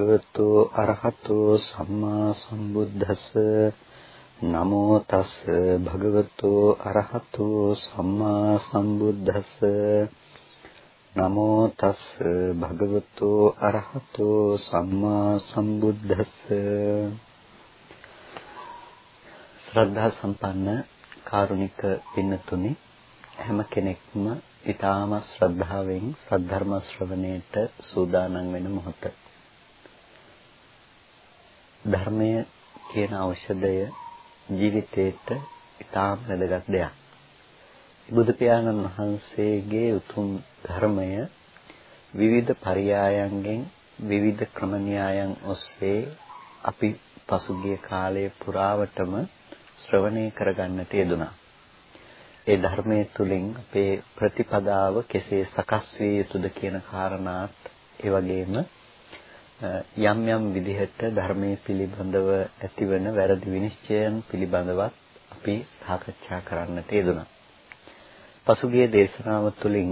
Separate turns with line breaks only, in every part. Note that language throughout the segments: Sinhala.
භගවතු අරහතු සම්මා සම්බුද්දස්ස. නමෝ තස් භගවතු අරහතු සම්මා සම්බුද්දස්ස. නමෝ තස් භගවතු අරහතු සම්මා සම්බුද්දස්ස. ශ්‍රද්ධා සම්පන්න කාරුණික පින්නතුනි හැම කෙනෙක්ම ඊටාම ශ්‍රද්ධාවෙන් සද්ධර්ම ශ්‍රවණයට සූදානම් වෙන මොහොත. ධර්මය කියන ඖෂධය ජීවිතේට ඊටාම වැදගත් දෙයක්. බුදු පියාණන් වහන්සේගේ උතුම් ධර්මය විවිධ පරයයන්ගෙන් විවිධ ක්‍රම න්‍යායන් ඔස්සේ අපි පසුගිය කාලයේ පුරාවටම ශ්‍රවණය කරගන්නට යෙදුණා. ඒ ධර්මයේ තුලින් අපේ ප්‍රතිපදාව කෙසේ සකස් විය යුතුද කියන කාරණාත් ඒ වගේම යම් යම් විදිහට ධර්මයේ පිළිබඳව ඇතිවන වැරදි විනිශ්චයන් පිළිබඳවත් අපි සාකච්ඡා කරන්නට යෙදුණා. පසුගිය දේශනාව තුළින්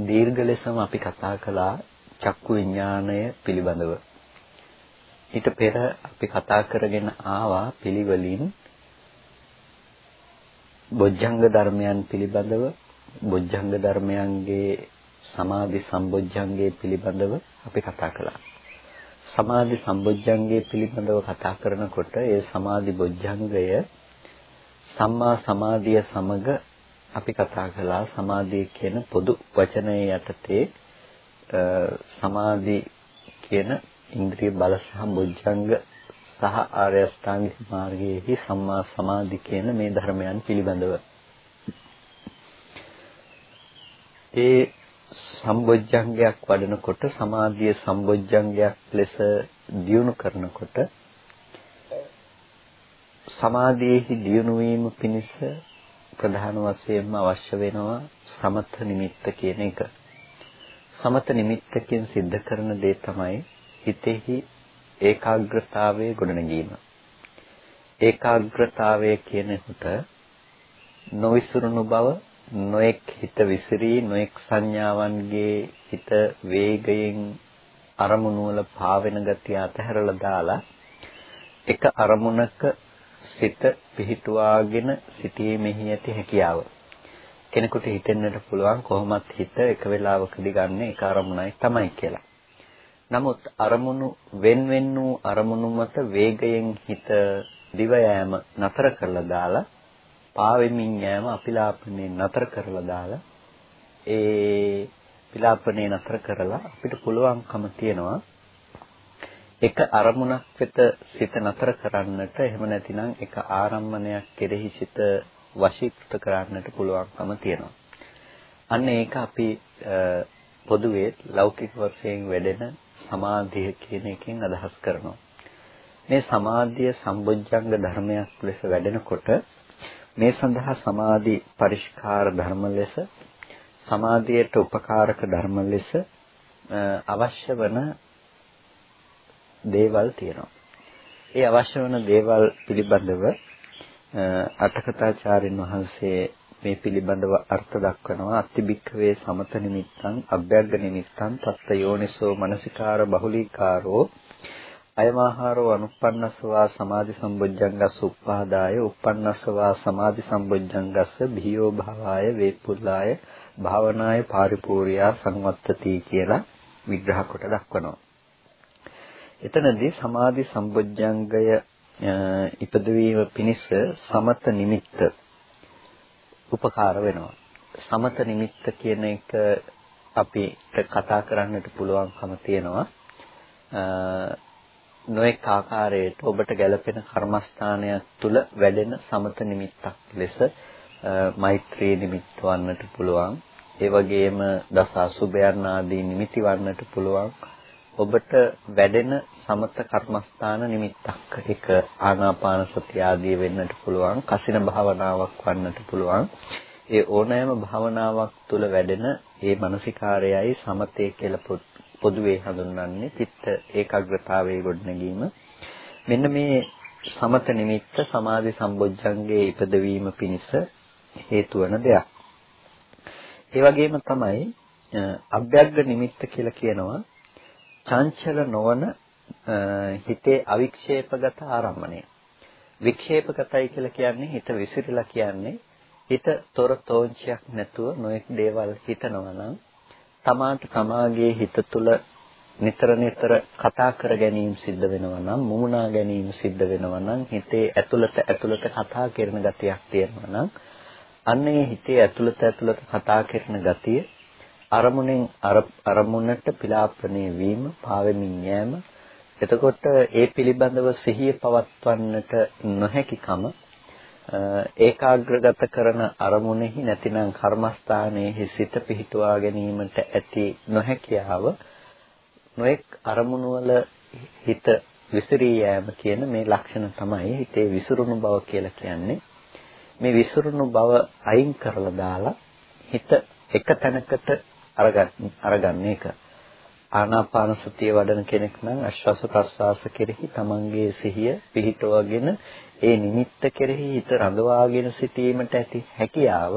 දීර්ඝ ලෙසම අපි කතා කළා චක්කු විඥාණය පිළිබඳව. ඊට පෙර අපි කතා කරගෙන ආවා පිළිවෙලින් බොජ්ජංග ධර්මයන් පිළිබඳව බොජ්ජංග ධර්මයන්ගේ සමාධි සම්බොජ්ජංගයේ පිළිබඳව අපි කතා කළා. සමාධි සම්බොජ්ජංගයේ පිළිබඳව කතා කරනකොට ඒ සමාධි බොජ්ජංගය සම්මා සමාධිය සමග අපි කතා කළා සමාධිය කියන පොදු වචනයේ යටතේ සමාධි කියන ඉන්ද්‍රිය බල සහ බොජ්ජංග සහ ආර්ය අෂ්ටාංගික මාර්ගයේහි සම්මා සමාධි කියන මේ ධර්මයන් පිළිබඳව ඒ සම්බොජ්ජංගයක් වඩනකොට සමාධිය සම්බොජ්ජංගයක් ලෙස දියුණු කරනකොට සමාධියේහි දියුණු වීම පිණිස ප්‍රධාන වශයෙන්ම අවශ්‍ය වෙනවා සමත නිමිත්ත කියන එක. සමත නිමිත්තකින් සිද්ධ කරන දේ තමයි හිතෙහි ඒකාග්‍රතාවයේ ගොඩනැගීම. ඒකාග්‍රතාවය කියනකොට නොවිසුරුණු බව, නොඑක් හිත විසිරී, නොඑක් සංඥාවන්ගේ හිත වේගයෙන් අරමුණු වල පාවෙන ගතිය අතහැරලා දාලා එක අරමුණක සිත පිහිටුවාගෙන සිටීමෙහි ඇති හැකියාව. කෙනෙකුට හිතෙන්නට පුළුවන් කොහොමත් හිත එක වෙලාවකදී ගන්න එක අරමුණයි තමයි කියලා. නමුත් අරමුණු wen wen වූ අරමුණු මත වේගයෙන් හිත දිව යෑම නතර කරලා දාලා පාවෙමින් යෑම අපිලාපනේ නතර කරලා දාලා ඒ පිලාපනේ නතර කරලා අපිට පුළුවන්කම තියනවා එක අරමුණක් වෙත සිත නතර කරන්නට එහෙම නැතිනම් එක ආරම්මණයක් කෙරෙහි සිත වශීකృత කරන්නට පුළුවන්කම තියෙනවා. අන්න ඒක අපි පොදුවේ ලෞකික වශයෙන් වැඩෙන සමාධිය කියන එකෙන් අදහස් කරනවා. මේ සමාධිය සම්බොජ්ජංග ධර්මයක් ලෙස වැඩෙනකොට මේ සඳහා සමාධි පරිස්කාර ධර්ම ලෙස සමාධියට උපකාරක ධර්ම ලෙස අවශ්‍ය වන දේවල් තියෙනවා. ඒ අවශ්‍ය වන දේවල් පිළිබඳව අටකථාචාර්යන් වහන්සේ මේ පිළිබඳව අර්ථ දක්වනවා අත්තිබික්කවේ සමත නිමිත්තං අභ්‍යග්ග නිමිත්තං තත්ත යෝනිසෝ මනසිකාර බහුලීකාරෝ අයමාහාරෝ අනුප්පන්නස්සවා සමාධි සම්බොජ්ජංගස්ස උප්පාදාය උප්පන්නස්සවා සමාධි සම්බොජ්ජංගස්ස භීයෝ භාවාය වේපුල්ලාය භාවනාය පාරිපූර්ණා සංවත්තති කියලා විග්‍රහ කොට දක්වනවා. එතනදී සමාධි සම්බොජ්ජංගය ඉපදවීම පිණිස සමත නිමිත්ත උපකාර වෙනවා. සමත නිමිත්ත කියන එක අපිට කතා කරන්නට පුළුවන්කම තියෙනවා. නොඑක ආකාරයට ඔබට ගැළපෙන කර්මස්ථානයක් තුල වැඩෙන සමත නිමිත්තක් ලෙස මෛත්‍රී නිමිත්ත වන්නට පුළුවන්. ඒ වගේම දස අසුබයන් ආදී නිමිති වන්නට පුළුවන්. ඔබට වැඩෙන සමත කර්මස්ථාන නිමිත්තක් එක ආනාපාන සතිය ආදී වෙන්නට පුළුවන් කසින භාවනාවක් වන්නට පුළුවන් ඒ ඕනෑම භාවනාවක් තුළ වැඩෙන ඒ මානසිකාරයයි සමතේ කියලා පොදුවේ හඳුන්වන්නේ චිත්ත ඒකාග්‍රතාවයේ ගොඩනැගීම මෙන්න මේ සමත නිමිත්ත සමාධි සම්බොජ්ජංගේ ඉපදවීම පිණිස හේතු වන දෙයක්. ඒ වගේම තමයි අභ්‍යග්ග නිමිත්ත කියලා කියනවා චංචල නොවන හිතේ අවික්ෂේපගත ආරම්මණය. වික්ෂේපගතයි කියලා කියන්නේ හිත විසිරලා කියන්නේ හිත තොර තෝංචයක් නැතුව නොඑක් දේවල් හිතනවා නම් තමාට තමාගේ හිත තුළ නිතර නිතර කතා කර ගැනීම සිද්ධ වෙනවා නම් මුමුණා ගැනීම සිද්ධ වෙනවා නම් හිතේ ඇතුළත ඇතුළත කතා කරන ගතියක් තියෙනවා නම් අන්නේ හිතේ ඇතුළත ඇතුළත කතා කරන ගතිය අරමුණෙන් අරමුණට පිලාපණය වීම පාවෙමින් යෑම. එතකොට ඒ පිළිබඳව සිහිය පවත්වන්නට නොහැකිකම ඒකාග්‍රගත කරන අරමුණෙහි නැතිනම් කර්මස්ථානයේ සිත පිහිටුවා ගැනීමට ඇති නොහැකියාව නොඑක් අරමුණු වල හිත විසිරී යෑම කියන මේ ලක්ෂණ තමයි හිතේ විසිරුණු බව කියලා කියන්නේ. මේ විසිරුණු බව අයින් කරලා දාලා හිත එක තැනකට අරගන්න එක. ආනාපාන සතිය වඩන කෙනෙක් නම් ආශ්වාස ප්‍රශ්වාස කෙරෙහි තමන්ගේ සිහිය පිහිටවගෙන ඒ නිමිත්ත කෙරෙහි හිත රඳවාගෙන සිටීමට ඇති හැකියාව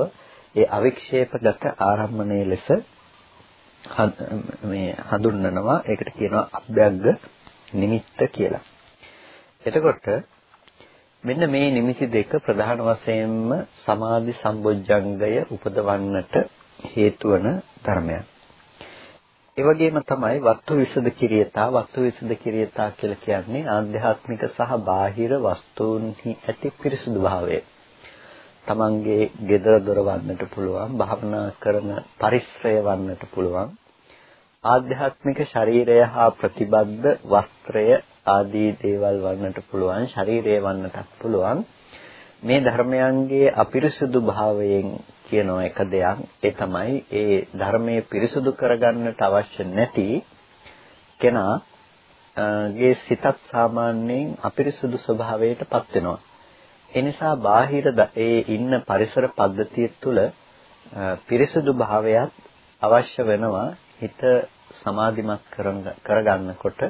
ඒ අවික්ෂේපගත ආරම්මණය ලෙස මේ හඳුන්වනවා ඒකට කියනවා අභ්‍යග්ග නිමිත්ත කියලා. එතකොට මෙන්න මේ නිමිති දෙක ප්‍රධාන වශයෙන්ම සමාධි සම්බොජ්ජංගය උපදවන්නට හේතු වන ධර්මයක්. ඒ වගේම තමයි වස්තු විසද කිරියතා වස්තු විසද කිරියතා කියලා කියන්නේ ආධ්‍යාත්මික සහ බාහිර වස්තුන්හි ඇති පිරිසුදු භාවය. තමන්ගේ gedara dora වන්නට පුළුවන් භාවනා කරන පරිශ්‍රය වන්නට පුළුවන් ආධ්‍යාත්මික ශරීරය හා ප්‍රතිබද්ධ වස්ත්‍රය ආදී දේවල් වන්නට පුළුවන් ශරීරය වන්නටත් පුළුවන් මේ ධර්මයන්ගේ අපිරිසුදු භාවයෙන් කියන එක දෙයක් ඒ තමයි ඒ ධර්මයේ පිරිසුදු කරගන්නට අවශ්‍ය නැති කෙනා ගේ සිතත් සාමාන්‍යයෙන් අපිරිසුදු ස්වභාවයටපත් වෙනවා. ඒ නිසා බාහිර ඒ ඉන්න පරිසර පද්ධතිය තුළ පිරිසුදු භාවයක් අවශ්‍ය වෙනවා හිත සමාධිමත් කරගන්නකොට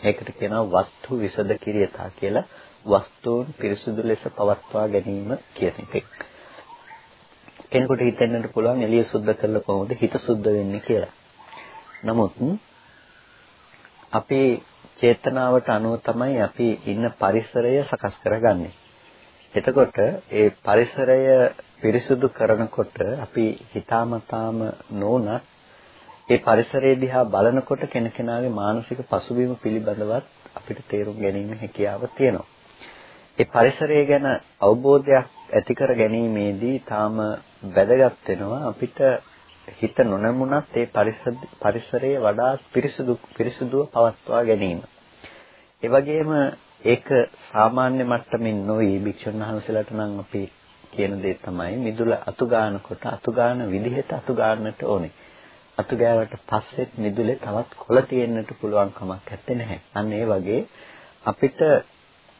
ඒකට කියනවා වස්තු විසද කිරියතා කියලා වස්තුන් පිරිසුදු ලෙස පවත්වා ගැනීම කියන එක. කෙනෙකුට හිතෙන්නට පුළුවන් එළිය සුද්ධ කරලා කොහොමද හිත සුද්ධ වෙන්නේ කියලා. නමුත් අපේ චේතනාවට අනුව තමයි අපි ඉන්න පරිසරය සකස් කරගන්නේ. එතකොට ඒ පරිසරය පිරිසුදු කරනකොට අපි හිතාමතාම නොඋනත් ඒ පරිසරය දිහා බලනකොට කෙනකෙනාගේ මානසික පසුබිම පිළිබඳවත් අපිට තේරුම් ගැනීම හැකියාව තියෙනවා. ඒ පරිසරය ගැන අවබෝධයක් ඇති කර ගැනීමේදී තාම වැදගත් වෙනවා අපිට හිත නොනැමුණත් ඒ පරිසරයේ වඩා පිරිසුදු පිරිසුදුව පවත්වා ගැනීම. ඒ වගේම ඒක සාමාන්‍ය මට්ටමින් නොවි භික්ෂුන් වහන්සේලාට නම් අපි කියන දේ තමයි මිදුල අතු ගන්නකොට අතු ගන්න විදිහට අතු ගන්නට ඕනේ. අතු ගෑවට පස්සෙත් මිදුලේ තවත් කොළ තියෙන්නට පුළුවන් කමක් නැත්තේ. අන්න ඒ වගේ අපිට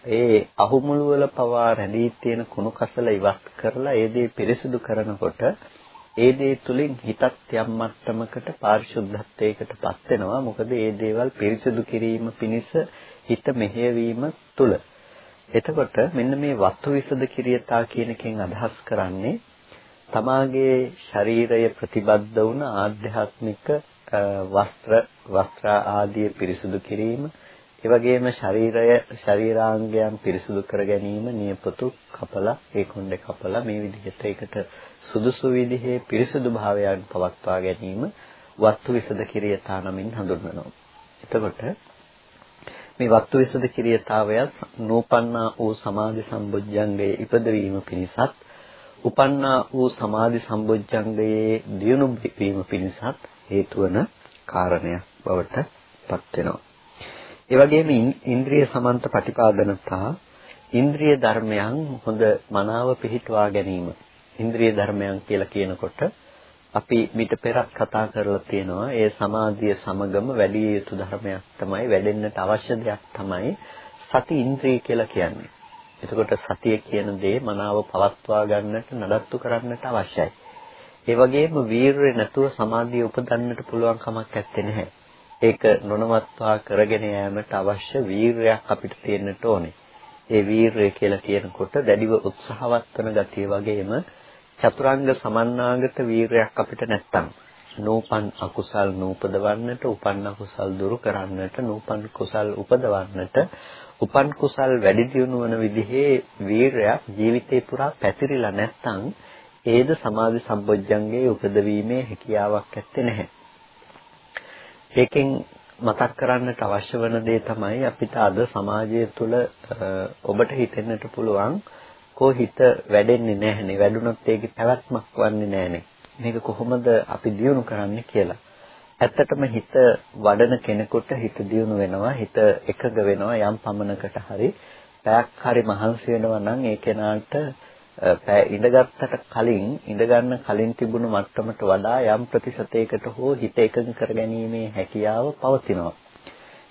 ඒ අහුමුළු වල පවා රැඳී තියෙන කුණු කසල ඉවත් කරලා ඒ දේ පිරිසිදු කරනකොට ඒ දේ තුලින් හිතත් යම් මට්ටමකට පාරිශුද්ධත්වයකටපත් වෙනවා. මොකද ඒ දේවල් පිරිසිදු කිරීම පිණිස හිත මෙහෙයවීම තුල. එතකොට මෙන්න මේ වස්තු විසද කිරියතා කියන එකෙන් අදහස් කරන්නේ තමාගේ ශරීරය ප්‍රතිබද්ධ වුණ ආධ්‍යාත්මික වස්ත්‍ර වස්ත්‍ර ආදී පිරිසුදු කිරීම ඒ වගේම ශරීරය ශරීරාංගයන් පිරිසුදු කර ගැනීම නියපොතු කපලා ඒ කොණ්ඩේ කපලා මේ විදිහට ඒකට සුදුසු විදිහේ පිරිසුදු භාවයන් පවත්වා ගැනීම වස්තු විසද කිරියතා නමින් හඳුන්වනවා. එතකොට මේ වස්තු විසද කිරියතාවය නූපන්නා වූ සමාධි සම්බුද්ධංගයේ ඉපදවීම පිණිසත් උපන්නා වූ සමාධි සම්බොජ්ජංගයේ දියුණු වීම පිණිසත් හේතු වන කාරණයක් බවට පත් වෙනවා. ඒ වගේම ඉන්ද්‍රිය සමන්ත ප්‍රතිපාදනතා ඉන්ද්‍රිය ධර්මයන් හොඳ මනාව පිහිටුවා ගැනීම. ඉන්ද්‍රිය ධර්මයන් කියලා කියනකොට අපි මිට පෙරත් කතා කරලා තියෙනවා ඒ සමාධිය සමගම වැඩි යුතු ධර්මයක් තමයි වැඩෙන්නට අවශ්‍ය දෙයක් තමයි සති ඉන්ද්‍රිය කියලා කියන්නේ. එතකොට සතිය කියන දේ මනාව පවත්වා ගන්නට නඩත්තු කරන්නට අවශ්‍යයි. ඒ වගේම වීරය නැතුව සමාධිය උපදන්නට පුළුවන් කමක් නැත්තේ නැහැ. ඒක නොනවත්වා කරගෙන යාමට අවශ්‍ය වීරයක් අපිට තියෙන්නට ඕනේ. ඒ වීරය කියලා කියනකොට දැඩිව උත්සාහවත් වන ගතිය වගේම චතුරාංග සමන්නාගත වීරයක් අපිට නැත්තම් නූපන් අකුසල් නූපදවන්නට උපන් අකුසල් දුරු කරන්නට නූපන් කුසල් උපදවන්නට උපන් කුසල් වැඩි දියුණු වන විදිහේ වීරයක් ජීවිතේ පුරා පැතිරිලා නැත්තම් ඒද සමාධි සම්බොජ්ජංගේ උපදවීමේ හැකියාවක් ඇත්තේ නැහැ. ඒකෙන් මතක් කරන්නට අවශ්‍ය වන දේ තමයි අපිට අද සමාජය තුළ ඔබට හිතෙන්නට පුළුවන් කෝ හිත වැඩෙන්නේ නැහනේ. වැඩුණොත් ඒකේ පැවැත්මක් වන්නේ නැහනේ. මේක කොහොමද අපි දියුණු කරන්නේ කියලා. ඇත්තටම හිත වඩන කෙනෙකුට හිත දියුණු වෙනවා හිත එකඟ වෙනවා යම් පමණකට හරි. පැයක් හරි මහන්සි වෙනවා නම් ඒ කෙනාට ඉඳගත්තට කලින් ඉඳගන්න කලින් තිබුණු මට්ටමට වඩා යම් ප්‍රතිශතයකට හෝ හිත එකඟ කරගැනීමේ හැකියාව පවතිනවා.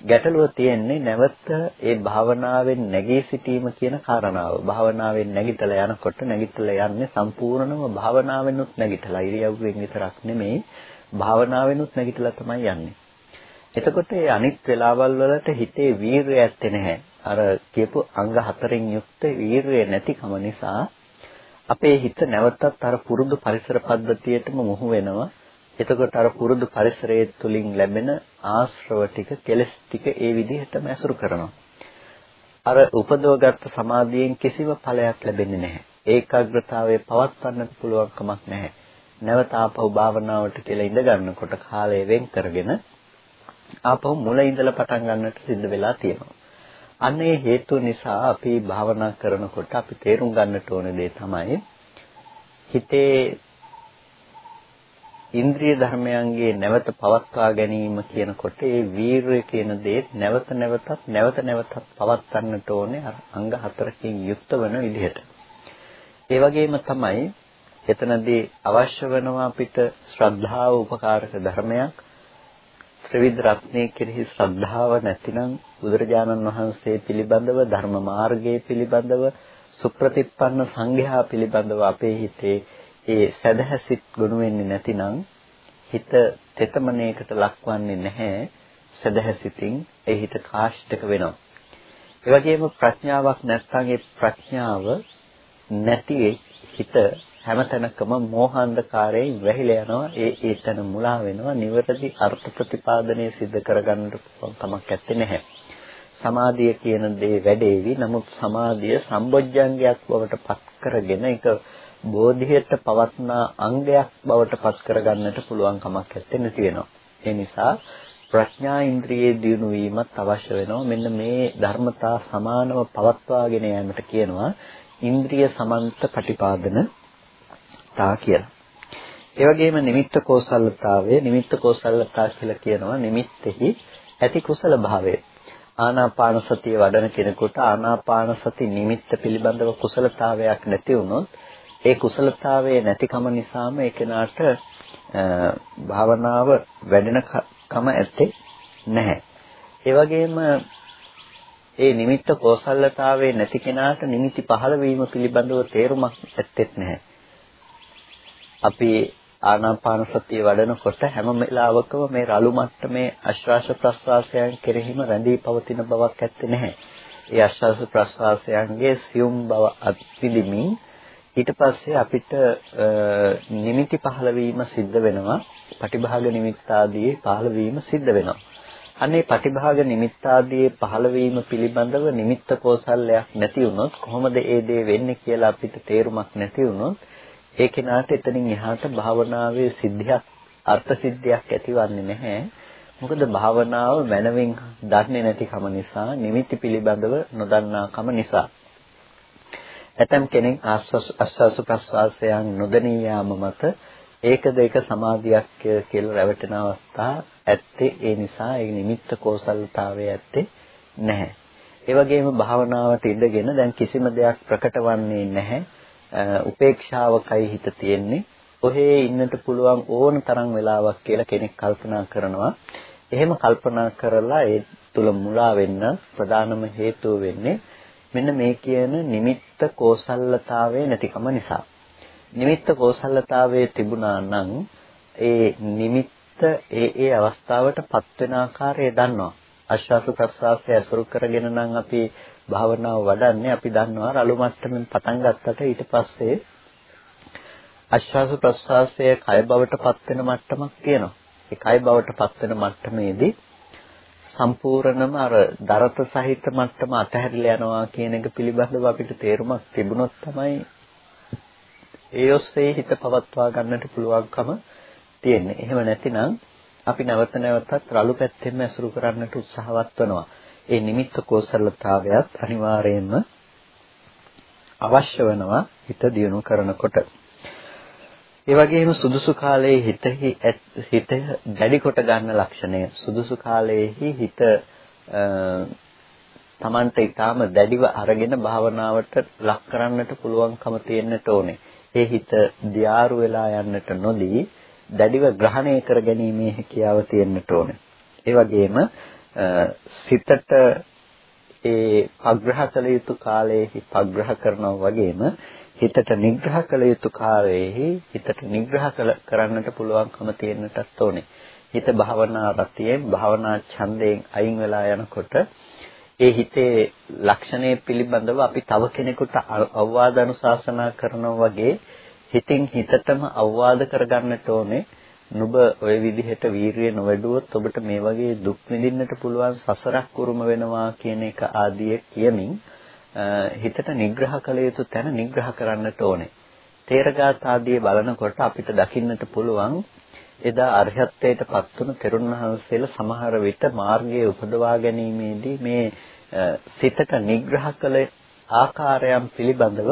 ගැටලුව තියෙන්නේ නැවත ඒ භාවනාවෙන් නැගී සිටීම කියන කාරණාව. භාවනාවෙන් නැගිටලා යනකොට නැගිටලා යන්නේ සම්පූර්ණම භාවනාවෙනුත් නැගිටලා ඉරියව්වෙන් විතරක් නෙමෙයි භාවනාවෙනුත් නැගිටලා තමයි යන්නේ. එතකොට මේ අනිත් වෙලාවල් වලට හිතේ වීරය ඇත්තේ නැහැ. අර කියපු අංග හතරෙන් යුක්ත වීරය නැතිකම නිසා අපේ හිත නැවතත් අර පුරුදු පරිසර පද්ධතියටම මොහු වෙනවා. එතකොට අර පුරුදු පරිසරයේ තුලින් ලැබෙන ආශ්‍රව ටික, කෙලස් ටික ඒ විදිහටම ඇසුරු කරනවා. අර උපදවගත්ත සමාධියෙන් කිසිම ඵලයක් ලැබෙන්නේ නැහැ. ඒකාග්‍රතාවයේ පවත්වන්නත් පුළුවන් කමක් නැහැ. නැවත ආපහු භාවනාවට කියලා ඉඳ ගන්නකොට කාලය වෙන් කරගෙන ආපහු මුල ඉඳලා පටන් ගන්නට සිද්ධ වෙලා තියෙනවා. අන්නේ හේතු නිසා අපි භාවනා කරනකොට අපි තේරුම් ගන්නට ඕන දේ තමයි හිතේ ඉන්ද්‍රිය ධර්මයන්ගේ නැවත පවත්වා ගැනීම කියනකොට ඒ වීරය කියන දේ නැවත නැවතත් නැවත නැවතත් පවත්වන්නට ඕනේ අර අංග හතරකින් යුක්ත වන විදිහට. ඒ වගේම තමයි එතනදී අවශ්‍ය වෙනවා අපිට ශ්‍රද්ධාව උපකාරක ධර්මයක් ත්‍රිවිධ රත්නයේ කෙරෙහි ශ්‍රද්ධාව නැතිනම් බුදුරජාණන් වහන්සේ පිළිබඳව ධර්ම මාර්ගයේ පිළිබඳව සුප්‍රතිපන්න සංඝයා පිළිබඳව අපේ හිතේ ඒ සදහසිත ගොනු වෙන්නේ නැතිනම් හිත තෙතමනයකට ලක්වන්නේ නැහැ සදහසිතින් ඒ හිත කාෂ්ඨක වෙනවා. ඒ වගේම ප්‍රඥාවක් නැත්නම් ඒ ප්‍රඥාව නැති හිත හැමතැනකම මෝහාන්ධකාරයෙන් වැහිලා යනවා. ඒ ඒතන මුලා වෙනවා. නිවැරදි අර්ථ ප්‍රතිපාදනය සිදු කරගන්නට පුළුවන් කමක් නැත්තේ නැහැ. සමාධිය කියන දේ වැඩේවි. නමුත් සමාධිය සම්බොජ්ජංගයක් බවට පත් කරගෙන ඒක බෝධියට පවත්නා අංගයක් බවට පත් කරගන්නට පුළුවන් කමක් නැති වෙනවා. ඒ නිසා ප්‍රඥා ඉන්ද්‍රියේ දියුණු වීමත් අවශ්‍ය වෙනවා. මෙන්න මේ ධර්මතා සමානව පවත්වාගෙන යාමට කියනවා ඉන්ද්‍රිය සමන්ත ප්‍රතිපාදන තා කියලා. ඒ වගේම නිමිත්ත කෝසල්තාවය නිමිත්ත කෝසල්තා කියලා කියනවා නිමිත්තෙහි ඇති කුසල භාවය. ආනාපාන සතිය වඩන කෙනෙකුට ආනාපාන සති නිමිත්ත පිළිබඳව කුසලතාවයක් නැති වුණොත් ඒ කුසලතාවයේ නැතිකම නිසාම ඒ කෙනාට භාවනාව වැඩෙන කම ඇත්තේ නැහැ. ඒ වගේම ඒ නිමිත්ත කෝසල්‍යතාවයේ නැති කෙනාට නිමිති පහළ වීම පිළිබඳව තේරුමක් ඇත්තෙත් නැහැ. අපි ආනාපාන සතිය වඩනකොට හැම වෙලාවකම මේ රළු මට්ටමේ ආශ්වාස ප්‍රශ්වාසයන් කෙරෙහිම රැඳී පවතින බවක් ඇත්තේ නැහැ. ඒ ආශ්වාස ප්‍රශ්වාසයන්ගේ සියුම් බව අත්විඳිමින් ඊට පස්සේ අපිට නිමිති පහළ වීම සිද්ධ වෙනවා. පටිභාග නිමිත්ත ආදී පහළ වීම සිද්ධ වෙනවා. අනේ පටිභාග නිමිත්ත ආදී පහළ වීම පිළිබඳව නිමිත්ත කෝසල්ලයක් නැති වුණොත් කොහොමද ඒ දේ වෙන්නේ කියලා අපිට තේරුමක් නැති වුණොත් ඒ කෙනාට එතනින් එහාට භාවනාවේ සිද්ධියක් අර්ථ සිද්ධියක් ඇතිවන්නේ නැහැ. මොකද භාවනාව මනමින් දන්නේ නැතිකම නිසා නිමිති පිළිබඳව නොදන්නාකම නිසා. ඇතම් කෙනෙක් ආස්වාස ප්‍රස්වාසයන් නොදැනී යාම මත ඒකද ඒක සමාධියක් කියලා රැවටෙන අවස්ථා ඇත්තේ ඒ නිසා ඒ නිමිත්ත කෝසල්තාවය ඇත්තේ නැහැ. ඒ වගේම භාවනාවට ඉඳගෙන දැන් කිසිම දෙයක් ප්‍රකට වන්නේ නැහැ. උපේක්ෂාවකයි හිත තියෙන්නේ. ඔහේ ඉන්නට පුළුවන් ඕන තරම් වෙලාවක් කියලා කෙනෙක් කල්පනා කරනවා. එහෙම කල්පනා කරලා ඒ තුල මුලා වෙන්න ප්‍රධානම හේතුව වෙන්නේ මෙන්න මේ කියන නිමිත්ත කෝසල්ලතාවයේ නැතිකම නිසා. නිමිත්ත කෝසල්ලතාවයේ තිබුණා නම් ඒ නිමිත්ත ඒ ඒ අවස්ථාවට පත් වෙන ආකාරය දන්නවා. ආශ්වාස ප්‍රශ්වාසය අසුරු කරගෙන නම් අපි භාවනාව වඩන්නේ අපි දන්නවා රළු මට්ටමින් පටන් ගත්තට ඊට පස්සේ ආශ්වාස ප්‍රශ්වාසයේ කය බවට පත් වෙන මට්ටමක් තියෙනවා. ඒ කය බවට පත් වෙන මට්ටමේදී සම්පූර්ණම අර දරත සහිත මට්ටම අතහැරිලා යනවා කියන එක පිළිබඳව අපිට තේරුමක් තිබුණොත් තමයි ඒ ඔස්සේ හිත පවත්වා ගන්නට පුළුවන්කම තියෙන්නේ. එහෙම නැතිනම් අපි නැවත නැවතත් රළු පැත්තෙන්ම ඇසුරු කරන්නට උත්සාහවත් වෙනවා. ඒ නිමිත්ත කෝසලතාවයත් අනිවාර්යයෙන්ම අවශ්‍ය වෙනවා හිත දියුණු කරනකොට. ඒ වගේම සුදුසු කාලයේ හිතෙහි හිත දැඩි කොට ගන්න ලක්ෂණය සුදුසු කාලයේහි හිත තමන්ට ඊටාම දැඩිව අරගෙන භාවනාවට ලක් කරන්නට පුළුවන්කම තියෙන්නට ඕනේ. ඒ හිත දියාරු වෙලා යන්නට නොදී දැඩිව ග්‍රහණය කර ගැනීමේ හැකියාව තියෙන්නට ඕනේ. ඒ වගේම සිතට ඒ පග්‍රහ කළ යුතු කාලයේහි පග්‍රහ කරනවා වගේම හිතට නිග්‍රහ කළ යුතු කාලයේහි හිතට නිග්‍රහ කරන්නට පුළුවන්කම තියෙන්නටත් ඕනේ. හිත භාවනා රතියෙන් භාවනා ඡන්දයෙන් අයින් වෙලා යනකොට ඒ හිතේ ලක්ෂණය පිළිබඳව අපි තව කෙනෙකුට අවවාද අනුශාසනා කරනවා වගේ හිතින් හිතටම අවවාද කරගන්නට ඕනේ. නුඹ ওই විදිහට වීරිය නොවැඩුවොත් ඔබට මේ වගේ දුක් විඳින්නට පුළුවන් සසරක් උරුම වෙනවා කියන එක ආදී කියමින් හිතට නිග්‍රහ කළ යුතු තැන නිග්‍රහ කරන්නට ඕනේ. තේරගාත ආදී බලනකොට අපිට දකින්නට පුළුවන් එදා අරහත්ත්වයට පත් වුණු තෙරුන් වහන්සේලා සමහර විට මාර්ගයේ උපදවා ගැනීමේදී මේ සිතට නිග්‍රහ කළ ආකාරයන් පිළිබඳව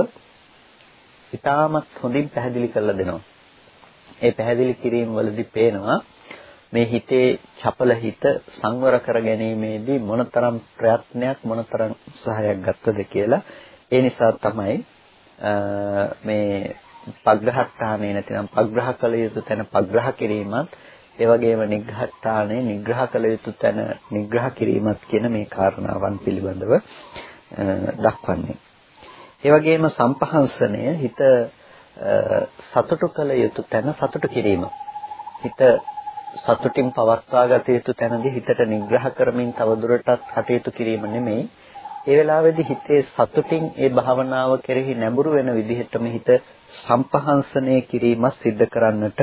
ඉතාමත් හොඳින් පැහැදිලි කරලා දෙනවා. ඒ පැහැදිලි කිරීම වලදී පේනවා මේ හිතේ චපල හිත සංවර කර ගැනීමේදී මොනතරම් ප්‍රයත්නයක් මොනතරම් උත්සාහයක් ගත්තද කියලා ඒ නිසා තමයි මේ පග්‍රහස්ථානේ නැතිනම් පග්‍රහ කළ යුතු තැන පග්‍රහ කිරීමත් ඒ වගේම නිග්‍රහස්ථානේ නිග්‍රහ කළ යුතු තැන නිග්‍රහ කිරීමත් කියන මේ කාරණාවන් පිළිබඳව දක්වන්නේ. ඒ වගේම සම්පහන්සනය හිත සතුටු කළ යුතු තැන සතුටු කිරීම. හිත සතුටින් පවත්වා ගත යුතු තැනදී හිතට නිග්‍රහ කරමින් තවදුරටත් කටයුතු කිරීම නෙමෙයි. ඒ වෙලාවේදී හිතේ සතුටින් ඒ භාවනාව කෙරෙහි නැඹුරු වෙන විදිහටම හිත සම්පහන්සනය කිරීමත් සිද්ධ කරන්නට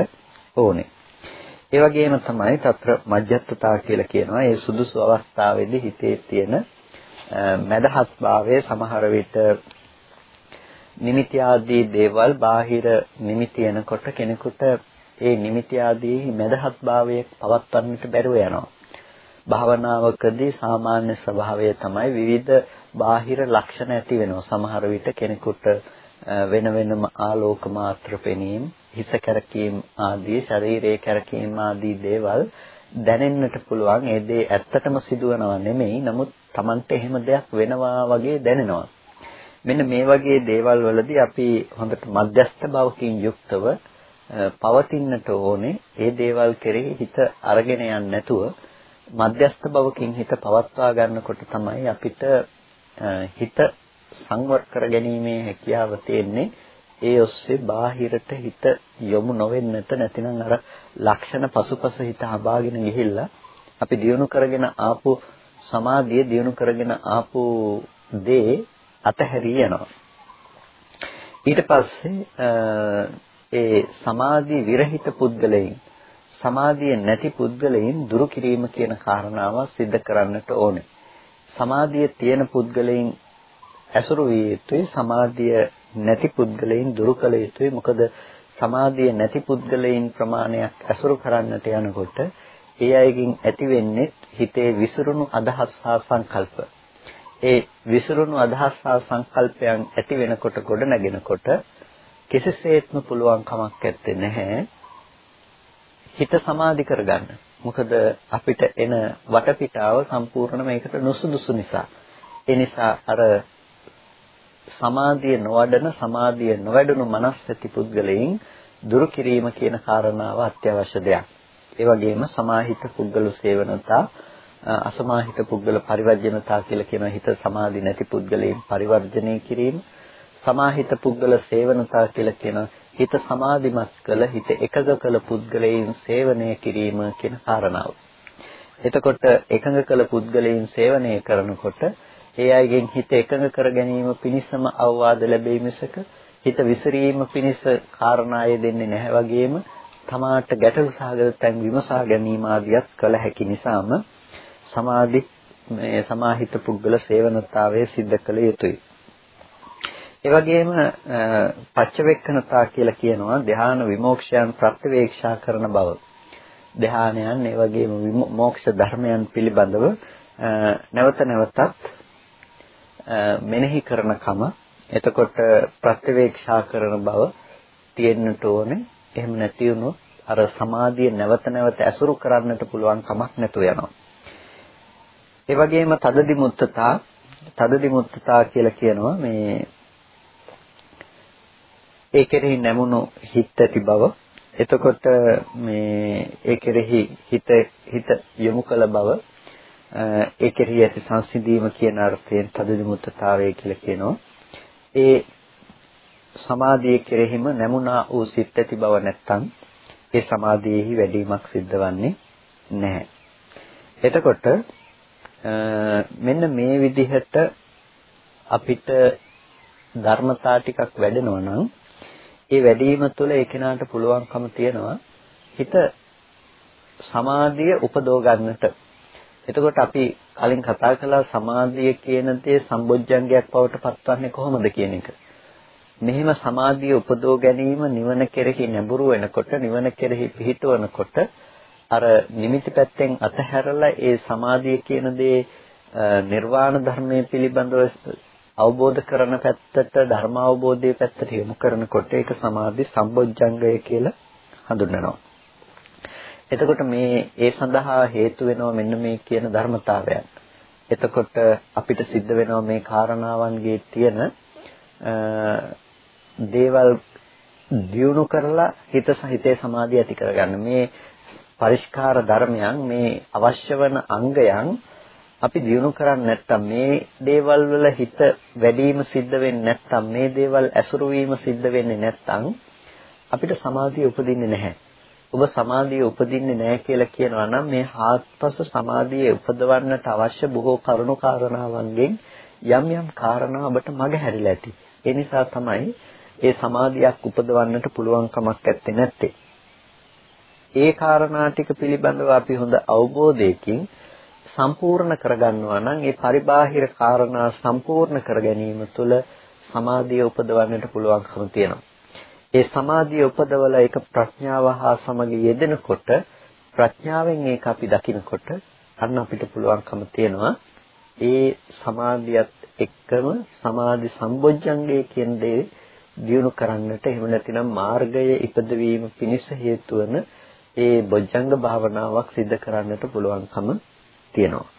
ඕනේ. ඒ වගේම තමයි తත්‍ර මජ්ජත්තතා කියලා කියනවා. ඒ සුදුසු අවස්ථාවේදී හිතේ තියෙන මදහත් භාවය සමහර විට නිමිති ආදී දේවල් බාහිර නිමිති එනකොට කෙනෙකුට ඒ නිමිති ආදී මදහත් භාවයේ පවත්වන්නට බැරුව යනවා. භාවනාවකදී සාමාන්‍ය ස්වභාවය තමයි විවිධ බාහිර ලක්ෂණ ඇති වෙනවා. සමහර විට කෙනෙකුට වෙන වෙනම ආලෝක මාත්‍ර පෙනීම, හිස කැරකීම් ආදී, ශරීරයේ කැරකීම් ආදී දේවල් දැනෙන්නට පුළුවන්. ඒ දේ ඇත්තටම සිදුවනවා නෙමෙයි. නමුත් Tamante එහෙම දෙයක් වෙනවා වගේ දැනෙනවා. මෙන්න මේ වගේ දේවල් වලදී අපි හොඳට මධ්‍යස්ථ භාවකින් යුක්තව පවතින්නට ඕනේ. ඒ දේවල් කෙරෙහි හිත අරගෙන යන්නේ නැතුව මධ්‍යස්ථ භවකින් හිත පවත්වා ගන්නකොට තමයි අපිට හිත සංවර කර ගැනීමේ හැකියාව තියෙන්නේ. ඒ ඔස්සේ බාහිරට හිත යොමු නොවෙන්නට නැතිනම් අර ලක්ෂණ පසුපස හිත හබාගෙන ගිහිල්ලා අපි දියුණු කරගෙන ආපු සමාධිය දියුණු කරගෙන ආපු දේ අතහැරී යනවා. ඊට පස්සේ ඒ සමාධි විරහිත පුද්ගලයන් සමාධිය නැති පුද්ගලයන් දුරු කිරීම කියන කාරණාව सिद्ध කරන්නට ඕනේ. සමාධිය තියෙන පුද්ගලයන් ඇසුරු විය යුතුයි සමාධිය නැති පුද්ගලයන් දුරු කළ යුතුයි. මොකද සමාධිය නැති පුද්ගලයන් ප්‍රමාණයක් ඇසුරු කරන්නට යනකොට ඒ අයගෙන් ඇති වෙන්නේ හිතේ විසිරුණු අදහස් හා සංකල්ප. ඒ විසිරුණු අදහස් හා සංකල්පයන් ඇති වෙනකොට ගොඩ නැගෙනකොට කිසිසේත්ම පුළුවන් කමක් නැත්තේ නැහැ හිත සමාධි කරගන්න. මොකද අපිට එන වටපිටාව සම්පූර්ණ මේකට නුසුදුසු නිසා. ඒ නිසා අර සමාධිය නොවඩන සමාධිය නොවැඩුණු මනස් ඇති පුද්ගලයන් දුරු කිරීම කියන කාරණාව අත්‍යවශ්‍ය දෙයක්. ඒ වගේම සමාහිත පුද්ගල සේවනතා අසමාහිත පුද්ගල පරිවර්ජනතා කියලා කියන හිත සමාධි නැති පුද්ගලයන් පරිවර්ජණය කිරීම. සමාහිත පුද්ගල සේවනතා කියලා කියන හිත සමාධිමත් කළ හිත එකඟ කළ පුද්ගලයන් සේවනය කිරීම කියන කාරණාව. එතකොට එකඟ කළ පුද්ගලයන් සේවනය කරනකොට ඒ අයගෙන් හිත එකඟ කර ගැනීම පිණිසම අවවාද ලැබෙයි මිසක හිත විසිරීම පිණිස කාරණාය දෙන්නේ නැහැ වගේම තමාට ගැටලු සහගත තැන් විමසා ගැනීම ආදියත් කළ හැකි නිසාම සමාධි මේ සමාහිත පුද්ගල සේවනතාවය සිද්ධ කළ යුතුයි. ඒ වගේම පච්චවේක්කනතා කියලා කියනවා ධ්‍යාන විමෝක්ෂයන් ප්‍රත්‍යවේක්ෂා කරන බව. ධ්‍යානයන් ඒ වගේම විමෝක්ෂ ධර්මයන් පිළිබඳව නැවත නැවතත් මෙනෙහි කරන කම එතකොට ප්‍රත්‍යවේක්ෂා කරන බව තියෙන්නට ඕනේ. එහෙම නැති වුණොත් අර සමාධිය නැවත නැවත ඇසුරු කරන්නට පුළුවන් කමක් නැතුව යනවා. ඒ වගේම තදදි මුත්තතා තදදි මුත්තතා කියලා කියනවා මේ ඒ කෙරෙහි නැමුණු හිත ඇති බව එතකොට මේ ඒ කෙරෙහි හිත හිත යොමු කළ බව ඒ කෙරෙහි ඇති සංසිඳීම කියන අර්ථයෙන් තදදි මුත්තතාවය කියලා කියනවා ඒ සමාධිය කෙරෙහිම නැමුණා වූ සිත් ඇති බව නැත්තම් ඒ සමාධියේහි වැඩිමක් සිද්ධ වන්නේ නැහැ. එතකොට මෙන්න මේ විදිහට අපිට ධර්මතා ටිකක් වැඩෙනවා නම් ඒ වැඩිම තුළ ඒ කෙනාට පුළුවන්කම තියෙනවා හිත සමාධිය උපදව ගන්නට. එතකොට අපි කලින් කතා කළා සමාධිය කියන දේ සම්බොජ්ජංගයක් බවට පත්වන්නේ කොහොමද කියන එක. මෙහෙම සමාධිය උපදව ගැනීම නිවන කෙරෙහි නැඹුරු වෙනකොට නිවන කෙරෙහි පිහිටවනකොට අර නිමිති පැත්තෙන් අතහැරලා ඒ සමාධිය කියන දේ නිර්වාණ ධර්මයේ පිළිබඳව අවබෝධ කරන පැත්තට ධර්ම අවබෝධයේ පැත්තට යොමු කරනකොට ඒක සමාධි සම්බොජ්ජංගය කියලා හඳුන්වනවා. එතකොට මේ ඒ සඳහා හේතු වෙනවා මෙන්න මේ කියන ධර්මතාවයන්. එතකොට අපිට සිද්ධ වෙනවා මේ කාරණාවන්ගේ තියෙන දේවල් දියුණු කරලා හිත සහිතේ සමාධිය ඇති කරගන්න. මේ පරිස්කාර ධර්මයන් මේ අවශ්‍ය වන අංගයන් අපි දිනු කරන්නේ නැත්තම් මේ දේවල් වල හිත වැඩිම සිද්ධ වෙන්නේ නැත්තම් මේ දේවල් ඇසුරු වීම සිද්ධ වෙන්නේ නැත්තම් අපිට සමාධිය උපදින්නේ නැහැ. ඔබ සමාධිය උපදින්නේ නැහැ කියලා කියනවා නම් මේ හාත්පස සමාධිය උපදවන්නට අවශ්‍ය බොහෝ කරුණු කාරණාවන්ගෙන් යම් යම් කාරණා ඔබට මගහැරිලා ඇති. ඒ නිසා තමයි ඒ සමාධියක් උපදවන්නට පුළුවන් කමක් නැත්තේ. ඒ කාරණා ටික පිළිබඳව අපි හොඳ අවබෝධයකින් සම්පූර්ණ කරගන්නවා නම් ඒ පරිබාහිර කාරණා සම්පූර්ණ කර ගැනීම තුළ සමාධිය උපදවන්නට පුළුවන්කම තියෙනවා. ඒ සමාධිය උපදවලා ඒක ප්‍රඥාව හා සමග යෙදෙනකොට ප්‍රඥාවෙන් ඒක අපි දකිනකොට අන්න අපිට පුළුවන්කම තියෙනවා ඒ සමාධියත් එක්කම සමාධි සම්බොජ්ජංගය කියන දේ දියුණු කරන්නට එහෙම නැතිනම් මාර්ගය ඉපදවීම පිණිස හේතු වන ඒ බොජ්ජංග භාවනාවක් සිදු කරන්නට පුළුවන්කම තියෙනවා.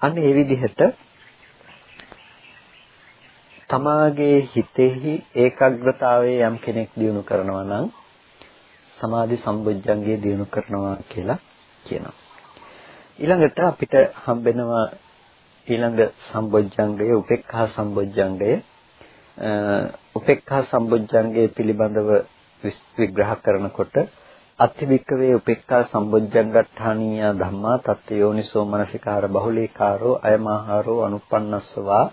අන්න ඒ විදිහට තමාගේ හිතෙහි ඒකාග්‍රතාවයේ යම් කෙනෙක් දිනු කරනවා නම් සමාධි සම්බොජ්ජංගය දිනු කරනවා කියලා කියනවා. ඊළඟට අපිට හම්බෙනවා ඊළඟ සම්බොජ්ජංගය උපේක්ඛා සම්බොජ්ජංගය උපේක්ඛා සම්බොජ්ජංගය පිළිබඳව විග්‍රහ කරනකොට අත්තිවික්කවේ උපේක්ඛා සම්බොජ්ජංගට්ඨානීය ධම්මා තත්ත්ව යෝනිසෝ මනසිකාර බහුලීකාරෝ අයමහාරෝ අනුප්පන්නස්සවා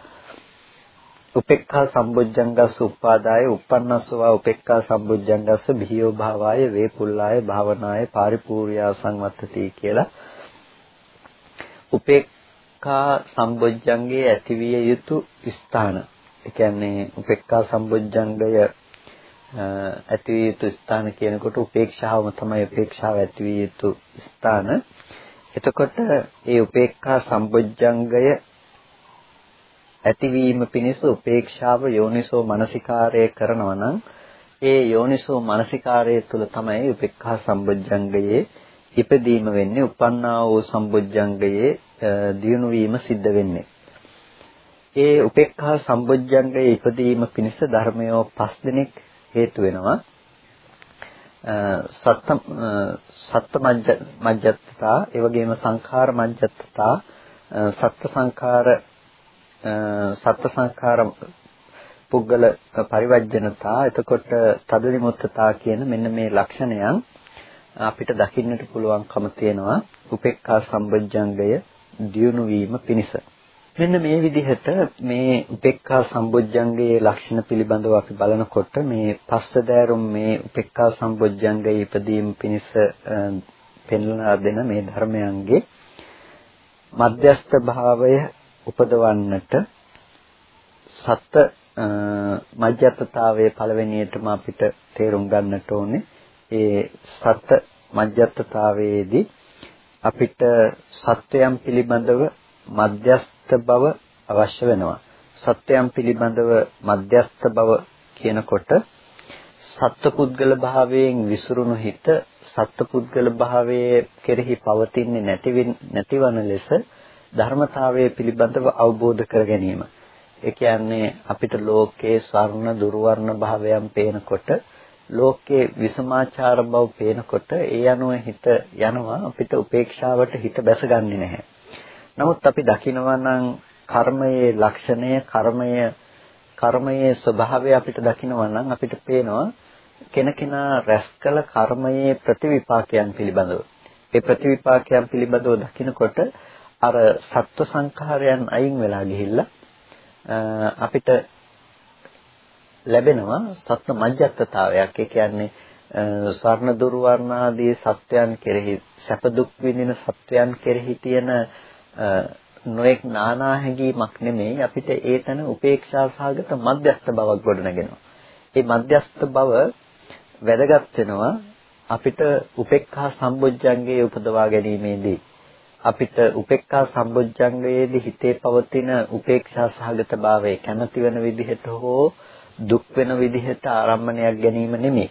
උපේක්ඛා සම්බොජ්ජංගස්ස උපාදාය uppannaswa උපේක්ඛා සම්බොජ්ජංගස්ස බිහියෝ භාවාය වේපුල්ලාය භාවනාය පාරිපූර්යා සංවත්තති කියලා. උපේක්ඛා සම්බොජ්ජංගේ ඇතිවිය යුතු ස්ථාන. ඒ කියන්නේ උපේක්ඛා සම්බොජ්ජංගය ඇති විය යුතු ස්ථාන කියනකොට උපේක්ෂාවම තමයි උපේක්ෂාව ඇති විය යුතු ස්ථාන. එතකොට ඒ උපේක්ඛා සම්බොජ්ජංගය ඇතිවීම පිණිස උපේක්ෂාව යෝනිසෝ මනසිකාරය කරනවා නම් ඒ යෝනිසෝ මනසිකාරය තුළ තමයි උපේක්ඛා සම්බොජ්ජංගයේ ඉපදීම වෙන්නේ උපන්නා වූ සම්බොජ්ජංගයේ දියුණු වීම සිද්ධ වෙන්නේ. ඒ උපේක්ඛා සම්බොජ්ජංගයේ ඉපදීම පිණිස ධර්මයෝ පස් දිනක් හේතු වෙනවා. සත්ත සත්ත මජ්ජත්තා ඒ වගේම සංඛාර මජ්ජත්තා සත්ත සංඛාර සත්ත සංඛාර පුද්ගල පරිවර්ජනතා එතකොට තදවිමුත්තතා කියන මෙන්න මේ ලක්ෂණයන් අපිට දකින්නට පුළුවන්කම තියෙනවා. උපේක්ඛා සම්බොජ්ජංගය දියුණු වීම පිණිස. මෙන්න මේ විදිහට මේ උපේක්ඛා සම්බොජ්ජංගයේ ලක්ෂණ පිළිබඳව අපි බලනකොට මේ පස්සදෑරුම් මේ උපේක්ඛා සම්බොජ්ජංගයේ ඉදීම පිණිස පෙන්වලා දෙන මේ ධර්මයන්ගේ මධ්‍යස්ථ භාවය උපදවන්නට සත්‍ය මජ්ජත්තතාවයේ පළවෙනියටම අපිට තේරුම් ගන්නට ඕනේ. ඒ සත්‍ය මජ්ජත්තතාවයේදී අපිට සත්‍යයන් පිළිබඳව මධ්‍යස්ත බව අවශ්‍ය වෙනවා. සත්‍යයන් පිළිබඳව මධ්‍යස්ත බව කියනකොට සත්පුද්ගල භාවයෙන් විසුරුණු හිත සත්පුද්ගල භාවයේ කෙරෙහි පවතින්නේ නැතිවන ලෙස ධර්මතාවයේ පිළිබඳව අවබෝධ කර ගැනීම. ඒ කියන්නේ අපිට ලෝකයේ ස්වර්ණ දුර්වර්ණ භාවයන් පේනකොට ලෝකයේ විසමාචාර බව පේනකොට ඒ අනුව හිත යනවා අපිට උපේක්ෂාවට හිත බැසගන්නේ නැහැ. නමුත් අපි දකිනවා නම් කර්මයේ ලක්ෂණය කර්මය කර්මයේ ස්වභාවය අපිට දකිනවා නම් අපිට පේනවා කෙනකෙනා රැස් කළ කර්මයේ ප්‍රතිවිපාකයන් පිළිබඳව. ඒ ප්‍රතිවිපාකයන් පිළිබඳව දකිනකොට අර සත්ව සංඛාරයන් අයින් වෙලා ගිහිල්ලා අපිට ලැබෙනවා සත්ව මජ්ජත්තතාවයක්. ඒ කියන්නේ ස්වර්ණ දුර්වර්ණ ආදී සත්වයන් කෙරෙහි සැප දුක් විඳින සත්වයන් කෙරෙහි තියෙන නොඑක් නානා හැඟීමක් නෙමෙයි අපිට ඒතන උපේක්ෂා සහගත මධ්‍යස්ථ බවක් ගොඩනගෙනවා. ඒ මධ්‍යස්ථ බව වැදගත් වෙනවා අපිට උපේක්ඛා සම්බොජ්ජංගයේ උපදවා ගැනීමේදී අපිට උපේක්ඛා සම්බොජ්ජංගයේදී හිතේ පවතින උපේක්ෂා සහගත භාවය කැමති වෙන විදිහට හෝ දුක් වෙන විදිහට ආරම්මණයක් ගැනීම නෙමෙයි.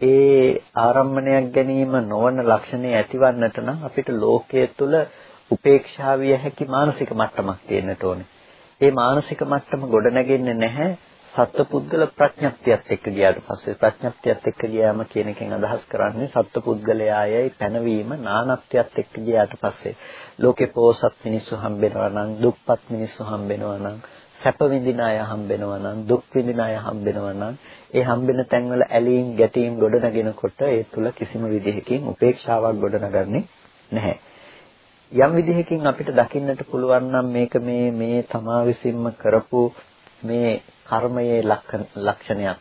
ඒ ආරම්මණයක් ගැනීම නොවන ලක්ෂණය ඇතිවන්නට නම් අපිට ලෝකයේ තුල උපේක්ෂා විය හැකි මානසික මට්ටමක් තියෙන්නට ඕනේ. ඒ මානසික මට්ටම ගොඩනැගෙන්නේ නැහැ සත්පුද්ගල ප්‍රඥප්තියත් එක්ක ගියාට පස්සේ ප්‍රඥප්තියත් එක්ක ගියාම කියන එකෙන් අදහස් කරන්නේ සත්පුද්ගලයායයි පැනවීම නානත්වයත් එක්ක ගියාට පස්සේ ලෝකේ පෝසත් මිනිස්සු හම්බෙනවා නම් දුප්පත් මිනිස්සු හම්බෙනවා නම් සැප විඳින අය හම්බෙනවා නම් දුක් විඳින අය හම්බෙනවා නම් ඒ හම්බෙන තැන්වල ඇලීම් ගැටීම් ගොඩනගෙනකොට ඒ තුල කිසිම විදිහකින් උපේක්ෂාවක් ගොඩනගන්නේ නැහැ. යම් විදිහකින් අපිට දකින්නට පුළුවන් නම් මේක මේ මේ තමා විසින්ම කරපු මේ කර්මයේ ලක්ෂණයක්.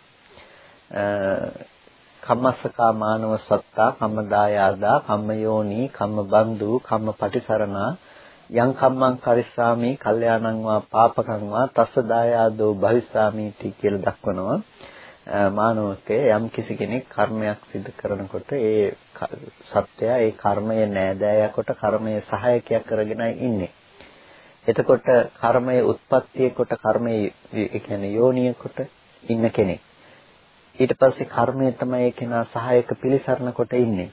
කම්මස්සකා මානව සත්තා කම්මදායාදා කම්මයෝනි කම්මබන්දු කම්මපටිසරණා යං කම්මං කරිස්සාමි කල්යාණං වා පාපකං වා තස්ස දායාදෝ භවිස්සාමිති කියලා දක්වනවා. මානවකේ යම් කිසි කෙනෙක් කර්මයක් සිදු කරනකොට ඒ සත්‍යය ඒ කර්මය නෑදෑය කොට කර්මයේ සහායකයක් කරගෙනයි ඉන්නේ. එතකොට කර්මයේ උත්පත්තිය කොට කර්මයේ ඒ කියන්නේ යෝනිය කොට ඉන්න කෙනෙක්. ඊට පස්සේ කර්මය තමයි කෙනා සහායක පිළිසරණ කොට ඉන්නේ.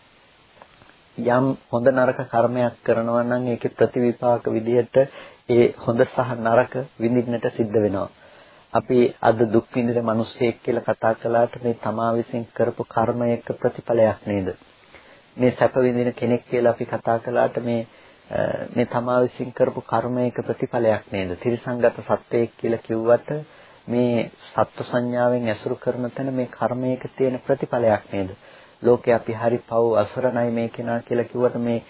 යම් හොඳ නරක කර්මයක් කරනවා නම් ඒකේ ප්‍රතිවිපාක විදිහට ඒ හොඳ සහ නරක විඳින්නට සිද්ධ වෙනවා. අපි අද දුක් විඳින මිනිස්සෙක් කියලා කතා කළාට මේ තමා විසින් කරපු කර්මයක ප්‍රතිඵලයක් නේද? මේ සැප විඳින කෙනෙක් කියලා අපි කතා කළාට මේ මේ තමා විසින් කරපු කර්මයක ප්‍රතිඵලයක් නේද? තිරිසංගත සත්වයෙක් කියලා කිව්වට මේ සත්ව සංඥාවෙන් ඇසුරු කරන තැන මේ කර්මයක තියෙන ප්‍රතිඵලයක් නේද? ලෝකේ අපි හරි පව් අසරණයි මේ කෙනා කියලා කිව්වට මේ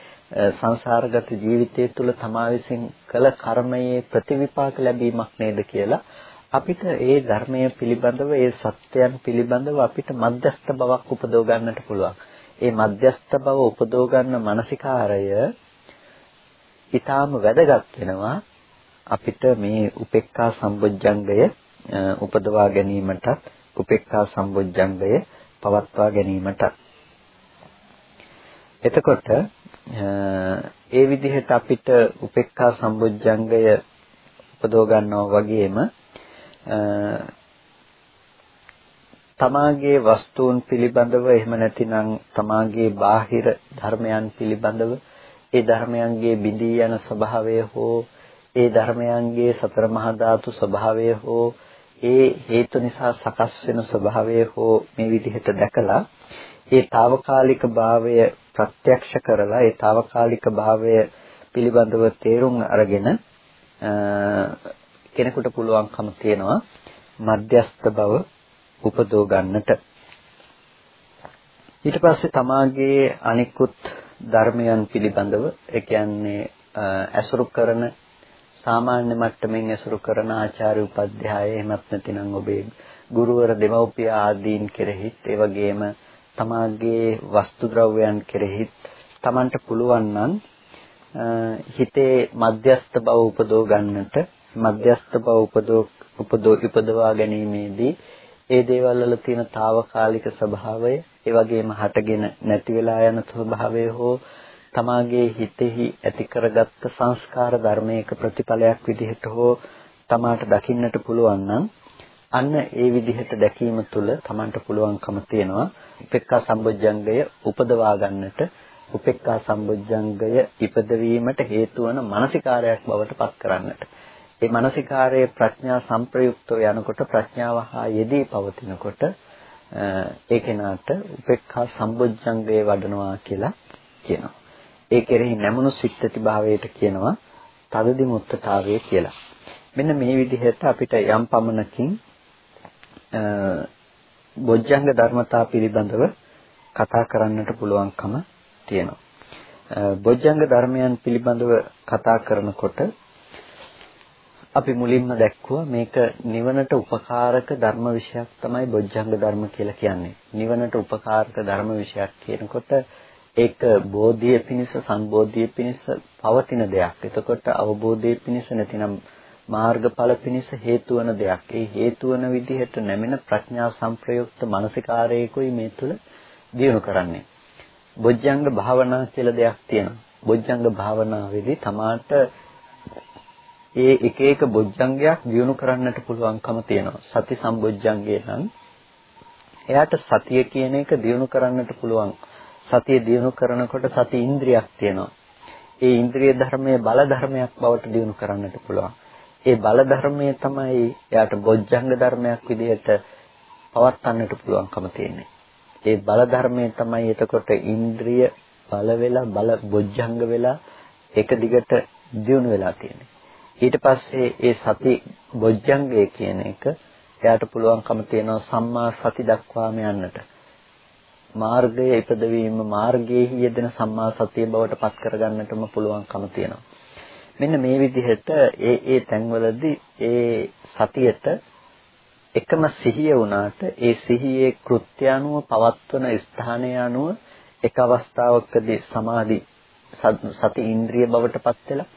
සංසාරගත ජීවිතය තුළ තමා විසින් කළ කර්මයේ ප්‍රතිවිපාක ලැබීමක් නේද කියලා අපිට ඒ ධර්මය පිළිබඳව ඒ සත්‍යයන් පිළිබඳව අපිට මධ්‍යස්ත බවක් උපදව ගන්නට පුළුවන්. ඒ මධ්‍යස්ත බව උපදව ගන්න මානසිකාරය ඊටාම වැදගත් වෙනවා අපිට මේ උපේක්ඛා සම්බොජ්ජංගය උපදවා ගැනීමටත් උපේක්ඛා සම්බොජ්ජංගය පවත්වා ගැනීමටත් එතකොට ඒ විදිහට අපිට උපේක්ඛා සම්බොජ්ජංගය උපදව ගන්නවා වගේම තමාගේ වස්තුන් පිළිබඳව එහෙම නැතිනම් තමාගේ බාහිර ධර්මයන් පිළිබඳව ඒ ධර්මයන්ගේ බිඳී යන ස්වභාවය හෝ ඒ ධර්මයන්ගේ සතර මහා ධාතු ස්වභාවය හෝ ඒ හේතු නිසා සකස් වෙන ස්වභාවය හෝ මේ විදිහට දැකලා ඒ తాවකාලික භාවය ප්‍රත්‍යක්ෂ කරලා ඒ తాවකාලික භාවය පිළිබඳව තේරුම් අරගෙන කෙනෙකුට පුළුවන්කම තියෙනවා මධ්‍යස්ත බව උපදව ගන්නට. ඊට පස්සේ තමාගේ අනිකුත් ධර්මයන් පිළිබඳව ඒ කියන්නේ ඇසුරු කරන සාමාන්‍ය මට්ටමින් ඇසුරු කරන ආචාර්ය උපාධ්‍යාය එහෙමත් නැතිනම් ඔබේ ගුරුවර දෙමව්පිය ආදීන් කෙරෙහිත් ඒ වගේම තමාගේ වස්තු ද්‍රව්‍යයන් කෙරෙහිත් Tamanට පුළුවන් නම් හිතේ මධ්‍යස්ත බව උපදව ගන්නට මධ්‍යස්ත බව උපදව උපදව උපදවා ගැනීමේදී ඒ දේවල් වල තියෙන తాවකාලික ස්වභාවය ඒ වගේම හටගෙන නැති වෙලා යන ස්වභාවය හෝ තමාගේ හිතෙහි ඇති කරගත්ත සංස්කාර ධර්මයක ප්‍රතිඵලයක් විදිහට හෝ තමාට දකින්නට පුළුවන් නම් අන්න ඒ විදිහට දැකීම තුළ තමාට පුළුවන්කම තියෙනවා. උපේක්ඛා සම්බොජ්ජංගය උපදවා ගන්නට උපේක්ඛා සම්බොජ්ජංගය ඉපදවීමට හේතු වන මානසිකාරයක් බවට පත් කරන්නට. ඒ මානසිකාරයේ ප්‍රඥා සංප්‍රයුක්තව යනකොට ප්‍රඥාව හා යෙදී පවතිනකොට ඒ කෙනාට උපේක්ඛා සම්බොජ්ජංගය වඩනවා කියලා කියනවා ඒ කෙරෙහි නැමුණු සිත්ති භාවයට කියනවා තදදි මුත්තතාවය කියලා. මෙන්න මේ විදිහට අපිට යම් පමණකින් බොජ්ජංග ධර්මතා පිළිබඳව කතා කරන්නට පුළුවන්කම තියෙනවා. බොජ්ජංග ධර්මයන් පිළිබඳව කතා කරනකොට අපි මුලින්ම දැක්කුවා මේක නිවනට උපකාරක ධර්ම විශයක් තමයි බොජ්ජංග ධර්ම කියලා කියන්නේ. නිවනට උපකාරක ධර්ම විශයක් කියනකොට ඒක බෝධිය පිණිස සම්බෝධිය පිණිස පවතින දෙයක්. එතකොට අවබෝධය පිණිස නැතිනම් මාර්ගඵල පිණිස හේතු වන දෙයක්. ඒ හේතු වන විදිහට නැමෙන ප්‍රඥා සංප්‍රයුක්ත මානසිකාරයකුයි මේ තුල දියුණු කරන්නේ. බොජ්ජංග භාවනා කියලා දෙයක් තියෙනවා. බොජ්ජංග භාවනාවේදී තමාට ඒ එක එක බොජ්ජංගයක් දියුණු කරන්නට පුළුවන්කම තියෙනවා. සති සම්බොජ්ජංගය නම් එයාට සතිය කියන එක දියුණු කරන්නට පුළුවන්. සතිය දියුණු කරනකොට සති ඉන්ද්‍රියක් තියෙනවා. ඒ ඉන්ද්‍රිය ධර්මයේ බල ධර්මයක් බවට දියුණු කරන්නට පුළුවන්. ඒ බල ධර්මයේ තමයි එයාට බොජ්ජංග ධර්මයක් විදිහට පවත්වන්නට පුළුවන්කම තියෙන්නේ. ඒ බල ධර්මයේ තමයි එතකොට ඉන්ද්‍රිය බල වෙලා බල බොජ්ජංග වෙලා එක දිගට දියුණු වෙලා තියෙන්නේ. ඊට පස්සේ ඒ සති බොජ්ජංගය කියන එක එයාට පුළුවන්කම තියෙනවා සම්මා සති දක්වාම යන්නට. මාර්ගයේ ඉපදවීම මාර්ගයේ යෙදෙන සම්මා සතිය බවට පත් කරගන්නටම පුළුවන්කම තියෙනවා. මෙන්න මේ විදිහට ඒ ඒ තැන්වලදී ඒ සතියට එකම සිහිය වුණාට ඒ සිහියේ කෘත්‍ය අනුව පවත්වන ස්ථානය අනුව එක අවස්ථාවකදී සමාධි සති ඉන්ද්‍රිය බවට පත් වෙලා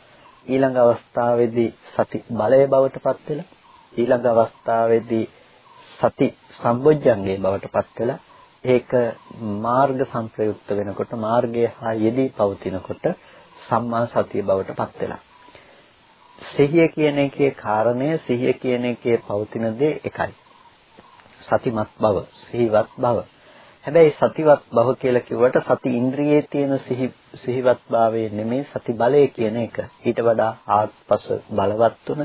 ඊළඟ අවස්ථාවේදී සති බලය බවට පත් වෙලා ඊළඟ අවස්ථාවේදී සති සම්බොජ්ජංගේ බවට පත් වෙලා ඒක මාර්ග සංප්‍රයුක්ත වෙනකොට මාර්ගය හා යෙදී පවතිනකොට සම්මා සතිය බවට පත් වෙලා. සිහිය කියන එකේ කාරණය සිහිය කියන එකේ පවතින දේ එකයි. සතිමත් බව, සිහිවත් බව. හැබැයි සතිවත් බව කියලා කිව්වට සති ඉන්ද්‍රියේ තියෙන සිහි සිහිවත් භාවයේ නෙමෙයි සති බලය කියන එක. ඊට වඩා ආත්පස බලවත් තුන,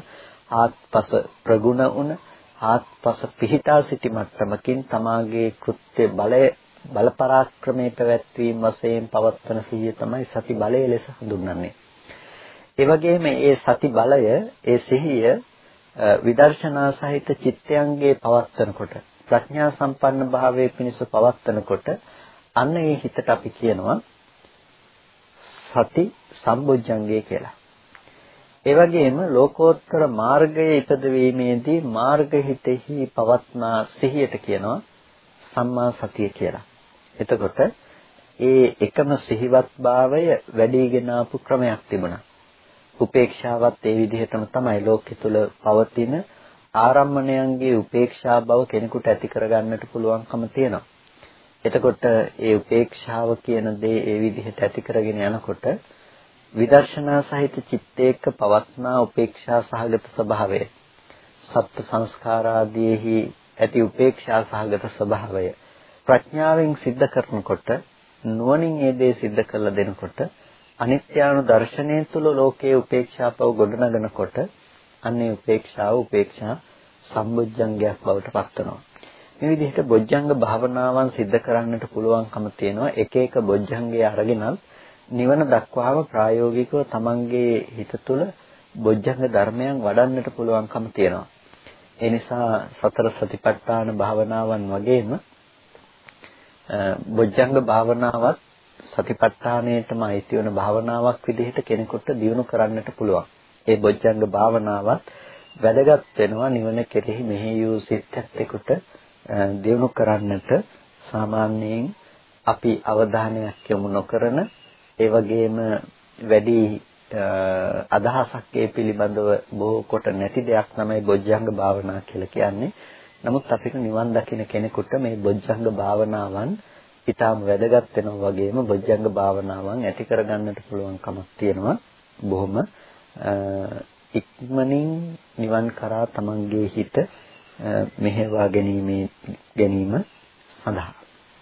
ආත්පස ප්‍රගුණ උන, ආත්පස පිහිටා සිටි මට්ටමකින් තමාගේ කෘත්‍ය බලය බලපරාක්‍රමයේ පැවැත්වීම වශයෙන් පවත්වන සිහිය තමයි සති බලය ලෙස හඳුන්වන්නේ. ඒ වගේම ඒ සති බලය, ඒ සිහිය විදර්ශනා සහිත චිත්තයන්ගේ පවත්වනකොට ප්‍රඥා සම්පන්න භාවයේ පිණිස පවත්වනකොට අන්න ඒ හිතට අපි කියනවා සති සම්බොජ්ජංගය කියලා. ඒ වගේම ලෝකෝත්තර මාර්ගයේ ඉපදවීමේදී මාර්ග හිතෙහි පවත්නා සිහියට කියනවා සම්මා සතිය කියලා. එතකොට ඒ එකම සිහිවත් භාවය වැඩිගෙන ආපු ක්‍රමයක් තිබුණා. උපේක්ෂාවත් ඒ විදිහටම තමයි ලෝකෙ තුල පවතින ආරම්මණයන්ගේ උපේක්ෂා බව කෙනෙකුට ඇති කරගන්නට පුළුවන්කම තියෙනවා. එතකොට ඒ උපේක්ෂාව කියන දේ ඒ විදිහට ඇති කරගෙන යනකොට විදර්ශනා සහිත චිත්තයක පවත්නා උපේක්ෂා සහගත ස්වභාවය සත්ත්ව සංස්කාරාදීෙහි ඇති උපේක්ෂා සහගත ස්වභාවය ප්‍රඥාවෙන් සිද්ධ කරනකොට නුවණින් ඒ දේ සිද්ධ කරලා දෙනකොට අනිත්‍යානු දර්ශනය තුල ලෝකයේ උපේක්ෂාපව ගොඩනගනකොට අන්නේ උපේක්ෂාව උපේක්ෂා සම්බුද්ධංගයක් බවට පත්වනවා මේ විදිහට බොජ්ජංග භාවනාවන් සිද්ධ කරන්නට පුළුවන්කම තියෙනවා එක එක බොජ්ජංගය අරගෙනත් නිවන දක්වාම ප්‍රායෝගිකව තමන්ගේ හිත තුළ බොජ්ජංග ධර්මයන් වඩන්නට පුළුවන්කම තියෙනවා. ඒ නිසා සතර සතිපට්ඨාන භාවනාවන් වගේම බොජ්ජංග භාවනාවත් සතිපට්ඨානයේටම අයිති වෙන භාවනාවක් විදිහට කෙනෙකුට දියුණු කරන්නට පුළුවන්. ඒ බොජ්ජංග භාවනාවත් වැදගත් වෙනවා නිවන කෙරෙහි මෙහි යූ සිත්ත්ෙකුට දියුණු කරන්නට සාමාන්‍යයෙන් අපි අවධානයක් යොමු නොකරන ඒ වගේම වැඩි අදහසක් ඒ පිළිබඳව බොහෝ කොට නැති දෙයක් තමයි බොජ්ජංග භාවනා කියලා කියන්නේ. නමුත් අපිට නිවන් දකින්න කෙනෙකුට මේ බොජ්ජංග භාවනාවන් ඊටාම වැදගත් වෙනවා වගේම බොජ්ජංග භාවනාවන් ඇති කරගන්නට පුළුවන්කමක් තියෙනවා. බොහොම ඉක්මනින් නිවන් කරා තමන්ගේ හිත මෙහෙවා ගැනීමේ ගැනීම සඳහා.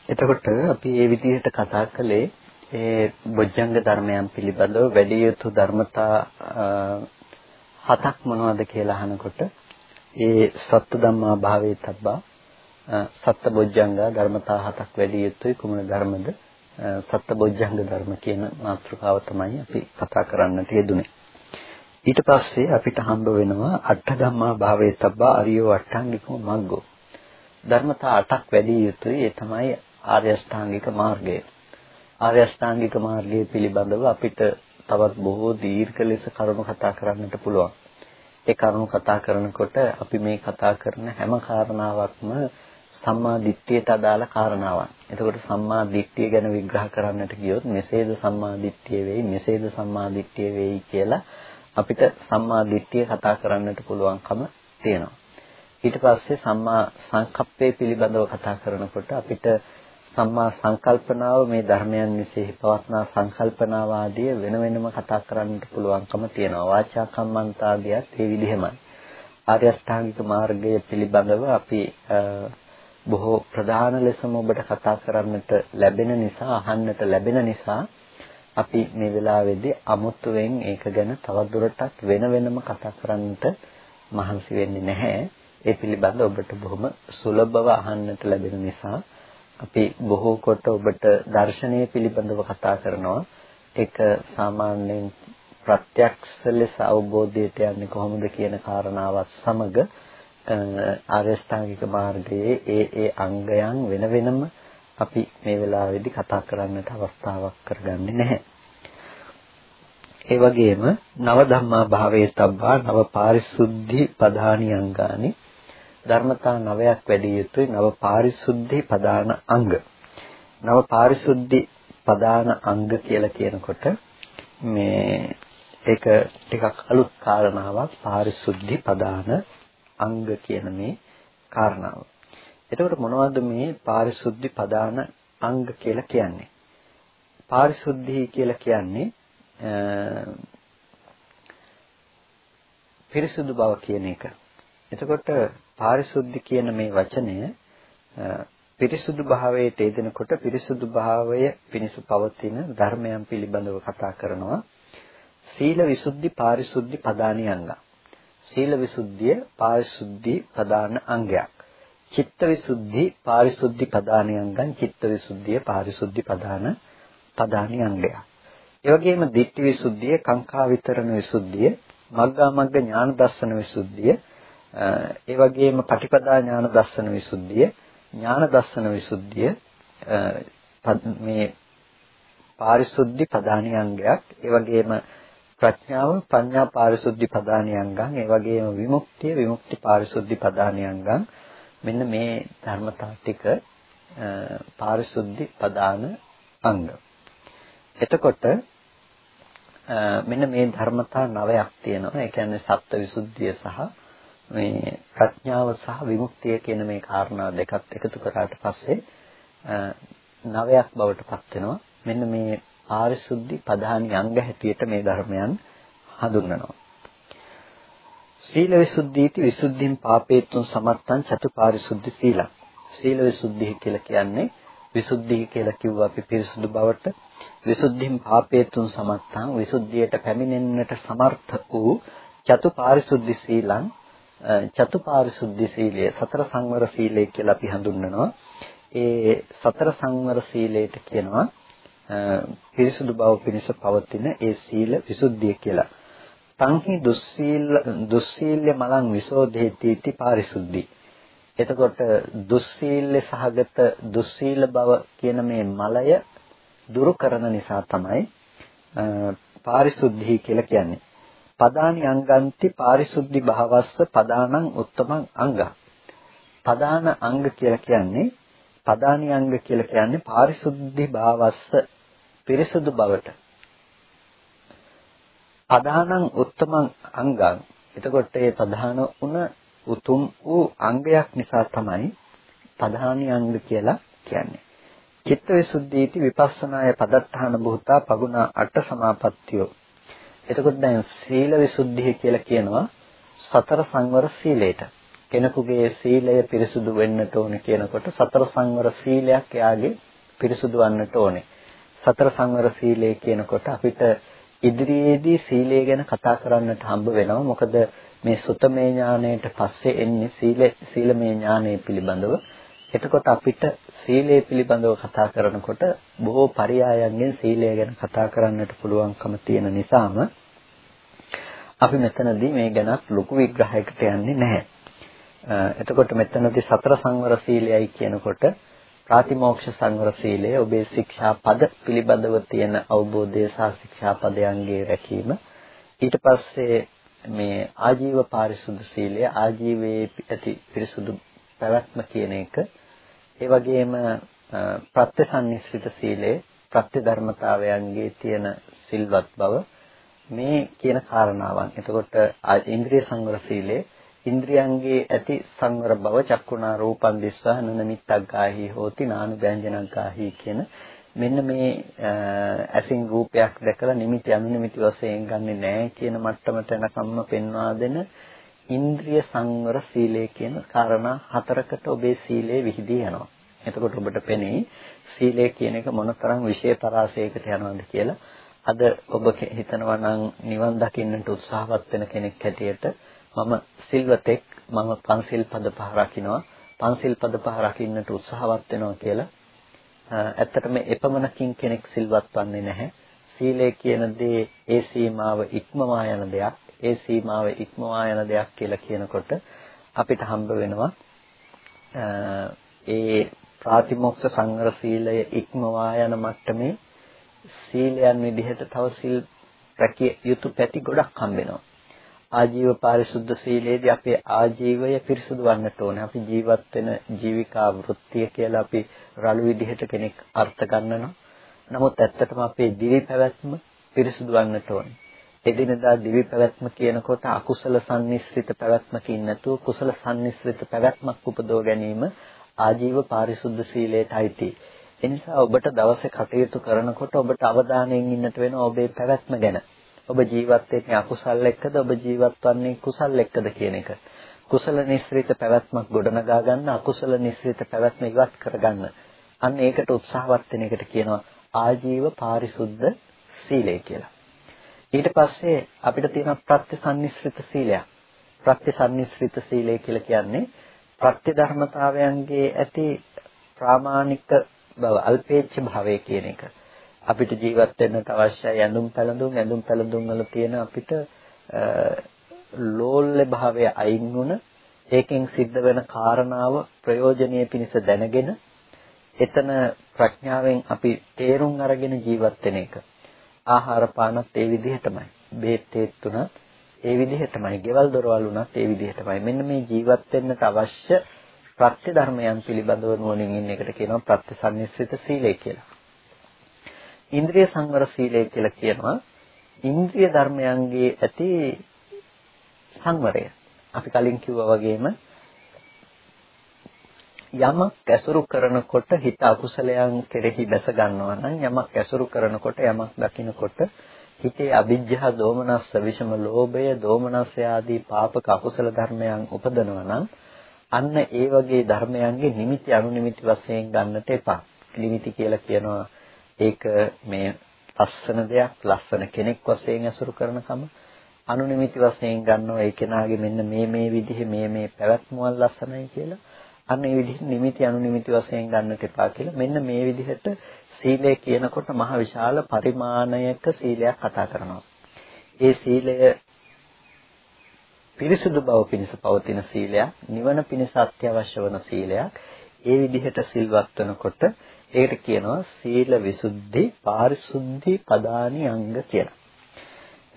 එතකොට අපි මේ විදිහට කතා කළේ ඒ බොජ්ජංග ධර්මයන් පිළිබඳව වැඩි යුතු ධර්මතා හතක් මොනවද කියලා අහනකොට ඒ සත්‍ය ධම්මා භාවේ තබ්බා සත්‍ය බොජ්ජංග ධර්මතා හතක් වැඩි යුතුයි. කුමන ධර්මද? සත්‍ය බොජ්ජංග ධර්ම කියන මාතෘකාව තමයි අපි කතා කරන්නට යෙදුනේ ඊට පස්සේ අපිට හම්බ වෙනවා අට ධම්මා භාවේ තබ්බා අරියෝ අට්ඨාංගිකෝ මග්ගෝ ධර්මතා අටක් වැඩි යුතුයි ඒ තමයි ආර්ය අෂ්ටාංගික මාර්ගය ආර්ය අෂ්ටාංගික මාර්ගය පිළිබඳව අපිට තවත් බොහෝ දීර්ඝ ලෙස කරුණු කතා කරන්නට පුළුවන්. ඒ කරුණු කතා කරනකොට අපි මේ කතා කරන හැම කාරණාවක්ම සම්මා දිට්ඨියට අදාළ කාරණාවක්. එතකොට සම්මා දිට්ඨිය ගැන විග්‍රහ කරන්නට ගියොත් මෙසේද සම්මා දිට්ඨිය වෙයි, මෙසේද සම්මා දිට්ඨිය වෙයි කියලා අපිට සම්මා දිට්ඨිය කතා කරන්නට පුළුවන්කම තියෙනවා. ඊට පස්සේ සම්මා සංකප්පය පිළිබඳව කතා කරනකොට අපිට සම්මා සංකල්පනාව මේ ධර්මයන් විශේෂ පවත්නා සංකල්පනාව ආදී වෙන වෙනම කතා කරන්නට පුළුවන්කම තියෙනවා. වාචා කම්මන්තාදියත් ඒ විදිහමයි. ආර්ය අෂ්ටාංගික මාර්ගය පිළිබඳව අපි බොහෝ ප්‍රධාන ලෙසම ඔබට කතා කරන්නට ලැබෙන නිසා අහන්නට ලැබෙන නිසා අපි මේ වෙලාවේදී අමුතුවෙන් ඒක ගැන තවදුරටත් වෙන වෙනම කතා කරන්නට මහන්සි වෙන්නේ නැහැ. ඒ පිළිබඳව ඔබට බොහොම සුලභව අහන්නට ලැබෙන නිසා අපි බොහෝ කොට ඔබට දර්ශනය පිළිබඳව කතා කරනවා. ඒක සාමාන්‍යයෙන් ප්‍රත්‍යක්ෂ ලෙස අවබෝධයට යන්නේ කොහොමද කියන කාරණාවත් සමග ආරෂ්ඨාංගික මාර්ගයේ ඒ ඒ අංගයන් වෙන වෙනම අපි මේ වෙලාවේදී කතා කරන්නට අවස්ථාවක් කරගන්නේ නැහැ. ඒ වගේම නව ධම්මා භාවයේ තබ්බා නව පාරිශුද්ධි පධානි අංගානි ධර්මතා නවයක් වැඩි යුතුයි නව පාරිශුද්ධි පදාන අංග. නව පාරිශුද්ධි පදාන අංග කියලා කියනකොට මේ ඒක ටිකක් අලුත් කාරණාවක් පාරිශුද්ධි පදාන අංග කියන මේ කාරණාව. එතකොට මොනවද මේ පාරිශුද්ධි පදාන අංග කියලා කියන්නේ? පාරිශුද්ධි කියලා කියන්නේ පිරිසුදු බව කියන එක. එතකොට පාරිශුද්ධ කියන මේ වචනය පිරිසුදු භාවයට යෙදෙනකොට පිරිසුදු භාවය පිණිස පවතින ධර්මයන් පිළිබඳව කතා කරනවා. සීල විසුද්ධි පාරිශුද්ධි පදානි අංග. සීල විසුද්ධිය පාරිශුද්ධි පදාන අංගයක්. චිත්ත විසුද්ධි පාරිශුද්ධි පදානි අංගං චිත්ත විසුද්ධිය පාරිශුද්ධි පදාන පදානි අංගයක්. ඒ වගේම ditthi විසුද්ධිය කාංකා විතරණ විසුද්ධිය මග්ගා මග්ග ඥාන දර්ශන විසුද්ධිය ඒ වගේම පටිපදා ඥාන දර්ශන විසුද්ධිය ඥාන දර්ශන විසුද්ධිය මේ පාරිශුද්ධි පදානියංගයක් ඒ වගේම ප්‍රඥාව පඤ්ඤා පාරිශුද්ධි පදානියංගං ඒ වගේම විමුක්තිය විමුක්ති පාරිශුද්ධි පදානියංගං මෙන්න මේ ධර්මතා ටික පාරිශුද්ධි පදාන අංග. එතකොට මෙන්න මේ ධර්මතා නවයක් තියෙනවා. ඒ කියන්නේ සත්ත්ව විසුද්ධිය සහ මේ ප්‍රඥාව සහ විමුක්තිය කියන මේ කාරණා දෙකත් එකතු කරාට පස්සේ නවයක් බවට පත් වෙනවා. මෙන්න මේ පාරිශුද්ධි ප්‍රධානි අංග හැටියට මේ ධර්මයන් හඳුන්වනවා. සීල විසුද්ධීති විසුද්ධින් පාපේතුන් සමත්තං චතුපාරිශුද්ධි සීලං. සීල විසුද්ධිය කියලා කියන්නේ විසුද්ධිය කියලා කිව්වා අපි පිරිසුදු බවට විසුද්ධින් පාපේතුන් සමත්තං විසුද්ධියට පැමිණෙන්නට සමර්ථ වූ චතුපාරිශුද්ධි සීලං චතුපාරිශුද්ධි සීලය සතර සංවර සීලය කියලා අපි හඳුන්වනවා. ඒ සතර සංවර සීලයට කියනවා පිරිසුදු බව පිණිස පවතින ඒ සීල විසුද්ධිය කියලා. තංහි දුස්සීල දුස්සීල්‍ය මලං විසෝධේති පාරිශුද්ධි. එතකොට දුස්සීල්‍ය සහගත දුස්සීල බව කියන මේ මලය දුරු කරන නිසා තමයි පාරිශුද්ධි කියලා කියන්නේ. පදානි අංගන්ති පාරිසුද්ධි භාවස්ස පදානං උත්තමං අංග. පදාන අංග කියලා කියන්නේ පදානි අංග කියලා කියන්නේ පාරිසුද්ධි භාවස්ස පිරිසුදු බවට. පදානං උත්තමං අංගං. එතකොට ඒ ප්‍රධාන උන උතුම් වූ අංගයක් නිසා තමයි පධානි අංග කියලා කියන්නේ. චිත්තවිසුද්ධීති විපස්සනාය පදත්තාන බුතා පගුණා අට සමාපත්තියෝ. එතකොට දැන් සීල විසුද්ධිය කියලා කියනවා සතර සංවර සීලයට. කෙනෙකුගේ සීලය පිරිසුදු වෙන්නට ඕනේ කියනකොට සතර සංවර සීලයක් එයාගේ පිරිසුදු වන්නට ඕනේ. සතර සංවර සීලය කියනකොට අපිට ඉදිරියේදී සීලය ගැන කතා කරන්නට හම්බ වෙනවා. මොකද මේ සුතමේ ඥාණයට පස්සේ එන්නේ සීල සීලමේ ඥානය පිළිබඳව. එතකොට අපිට සීලය පිළිබඳව කතා කරනකොට බොහෝ පරයයන්ගෙන් සීලය ගැන කතා කරන්නට පුළුවන්කම තියෙන නිසාම අපි මෙතනදී මේ ගැනත් ලොකු විග්‍රහයකට යන්නේ නැහැ. එතකොට මෙතනදී සතර සංවර සීලයයි කියනකොට ප්‍රාතිමෝක්ෂ සංවර සීලය ඔබේ ශික්ෂා පද පිළිබඳව තියෙන අවබෝධය සහ ශික්ෂා පදයන්ගේ රැකීම. ඊට පස්සේ මේ ආජීව පාරිශුද්ධ සීලය ආජීවයේ ඇති පිරිසුදු පැවැත්ම කියන එක. ඒ වගේම ප්‍රත්‍යසන්නිස්සිත සීලය ප්‍රත්‍ය ධර්මතාවයන්ගේ තියෙන සිල්වත් බව. මේ කියන කාරණාවන්. එතකොට ඉන්ද්‍රිය සංවර සීලය ඉන්ද්‍රියන්ගේ ඇති සංවර බව චක්කුණා රූපං දිස්වා නනමිත්තක් ගාහි හෝති නානු ව්‍යංජනක් ගාහි කියන මෙන්න මේ ඇසින් රූපයක් දැකලා නිමිති අනුනිමිති වශයෙන් ගන්නෙ නැහැ කියන මට්ටමට එනකම්ම පෙන්වා දෙන ඉන්ද්‍රිය සංවර සීලය කියන කාරණා හතරකට ඔබේ සීලය විහිදී යනවා. එතකොට ඔබට පෙනේ සීලය කියන එක මොනතරම් විශේෂ පරාසයකට යනවද කියලා. අද ඔබ හිතනවා නම් නිවන් දකින්නට උත්සාහවත් වෙන කෙනෙක් හැටියට මම සිල්වතෙක් මම පන්සිල් පද පහ රකින්නවා පන්සිල් පද පහ රකින්නට උත්සාහවත් වෙනවා කියලා ඇත්තටම එපමණකින් කෙනෙක් සිල්වත් වන්නේ නැහැ. සීලය කියන දේ ඒ සීමාව ඉක්මවා යන දෙයක්. ඒ සීමාව ඉක්මවා යන දෙයක් කියලා කියනකොට අපිට හම්බ වෙනවා ඒ ප්‍රාතිමොක්ෂ සංවර සීලය ඉක්මවා යන මට්ටමේ සීලයන් විදිහට තව සිල් රැකිය යුතු පැති ගොඩක් හම්බ වෙනවා. ආජීව පාරිශුද්ධ සීලයේදී අපේ ආජීවය පිරිසුදු වන්නට ඕනේ. අපි ජීවත් වෙන ජීවිකා වෘත්තිය කියලා අපි රළු විදිහට කෙනෙක් අර්ථ ගන්නවා. නමුත් ඇත්තටම අපේ දිවි පැවැත්ම පිරිසුදු වන්නට ඕනේ. එදිනදා දිවි පැවැත්ම කියනකොට අකුසල සම්නිස්සිත පැවැත්මකින් නැතුව කුසල සම්නිස්සිත පැවැත්මක් උපදව ගැනීම ආජීව පාරිශුද්ධ සීලයට අයිති. එනිසා ඔබට දවසේ කටයුතු කරනකොට ඔබට අවධානයෙන් ඉන්නට වෙනවා ඔබේ පැවැත්ම ගැන. ඔබ ජීවත් වෙන්නේ අකුසල් එක්කද ඔබ ජීවත් වන්නේ කුසල් එක්කද කියන එක. කුසල නිස්ෘත පැවැත්මක් ගොඩනගා ගන්න අකුසල නිස්ෘත පැවැත්ම ඉවත් කරගන්න. අන්න ඒකට උත්සාහවත් වෙන එකට කියනවා ආජීව පාරිශුද්ධ සීලය කියලා. ඊට පස්සේ අපිට තියෙන ප්‍රත්‍යසන්නිස්ෘත සීලයක්. ප්‍රත්‍යසන්නිස්ෘත සීලය කියලා කියන්නේ ප්‍රත්‍ය ධර්මතාවයන්ගේ ඇති ප්‍රාමාණික බව අල්පේච්ඡ භාවය කියන එක. අපිට ජීවත් වෙන්නට අවශ්‍යයි ඇඳුම් පැළඳුම් ඇඳුම් පැළඳුම් වල තියෙන අපිට ලෝල්‍ය භාවය අයින් වුණ ඒකෙන් සිද්ධ වෙන කාරණාව ප්‍රයෝජනීය පිණිස දැනගෙන එතන ප්‍රඥාවෙන් අපි තේරුම් අරගෙන ජීවත් වෙන එක. ආහාර පානත් ඒ විදිහටමයි. බේත් තුනත් ඒ විදිහටමයි. ගෙවල් දොරවල් උනත් ඒ විදිහටමයි. මෙන්න මේ ජීවත් වෙන්නට අවශ්‍ය ප්‍රත්‍ය ධර්මයන් පිළිබඳව නුවණින් ඉන්න එකට කියනවා ප්‍රත්‍යසන්නිස්සිත සීලය කියලා. ඉන්ද්‍රිය සංවර සීලය කියලා කියනවා ඉන්ද්‍රිය ධර්මයන්ගේ ඇති සංවරය. අපි කලින් කිව්වා වගේම යමක් ඇසුරු කරනකොට හිත අකුසලයන් කෙරෙහි බැස ගන්නවා නම් යමක් ඇසුරු කරනකොට යමක් දකිනකොට හිතේ අවිජ්ජා දෝමනස්ස විෂම ලෝභය දෝමනස්ස ආදී පාපක අකුසල ධර්මයන් උපදනවා නම් අන්න ඒ වගේ ධර්මයන්ගේ නිමිති අනුනිමිති වශයෙන් ගන්නට එපා. නිමිති කියලා කියනවා ඒක මේ ලස්සන දෙයක් ලස්සන කෙනෙක් වශයෙන් අසුරු කරනකම අනුනිමිති වශයෙන් ගන්නවා. ඒ කෙනාගේ මෙන්න මේ මේ විදිහේ මේ මේ පැවැත්මවල් ලස්සනයි කියලා. අන්න ඒ විදිහට නිමිති අනුනිමිති වශයෙන් ගන්නට එපා කියලා. මෙන්න මේ විදිහට සීලය කියනකොට මහ විශාල පරිමාණයක සීලයක් කතා කරනවා. ඒ සීලය පිරිසුදු බව පිණිස පවතින සීලයක් නිවන පිණිස අත්‍යවශ්‍ය වන සීලයක්. ඒ විදිහට සිල්වත් වෙනකොට ඒකට කියනවා සීල විසුද්ධි පාරිශුද්ධි පදානි අංග කියලා.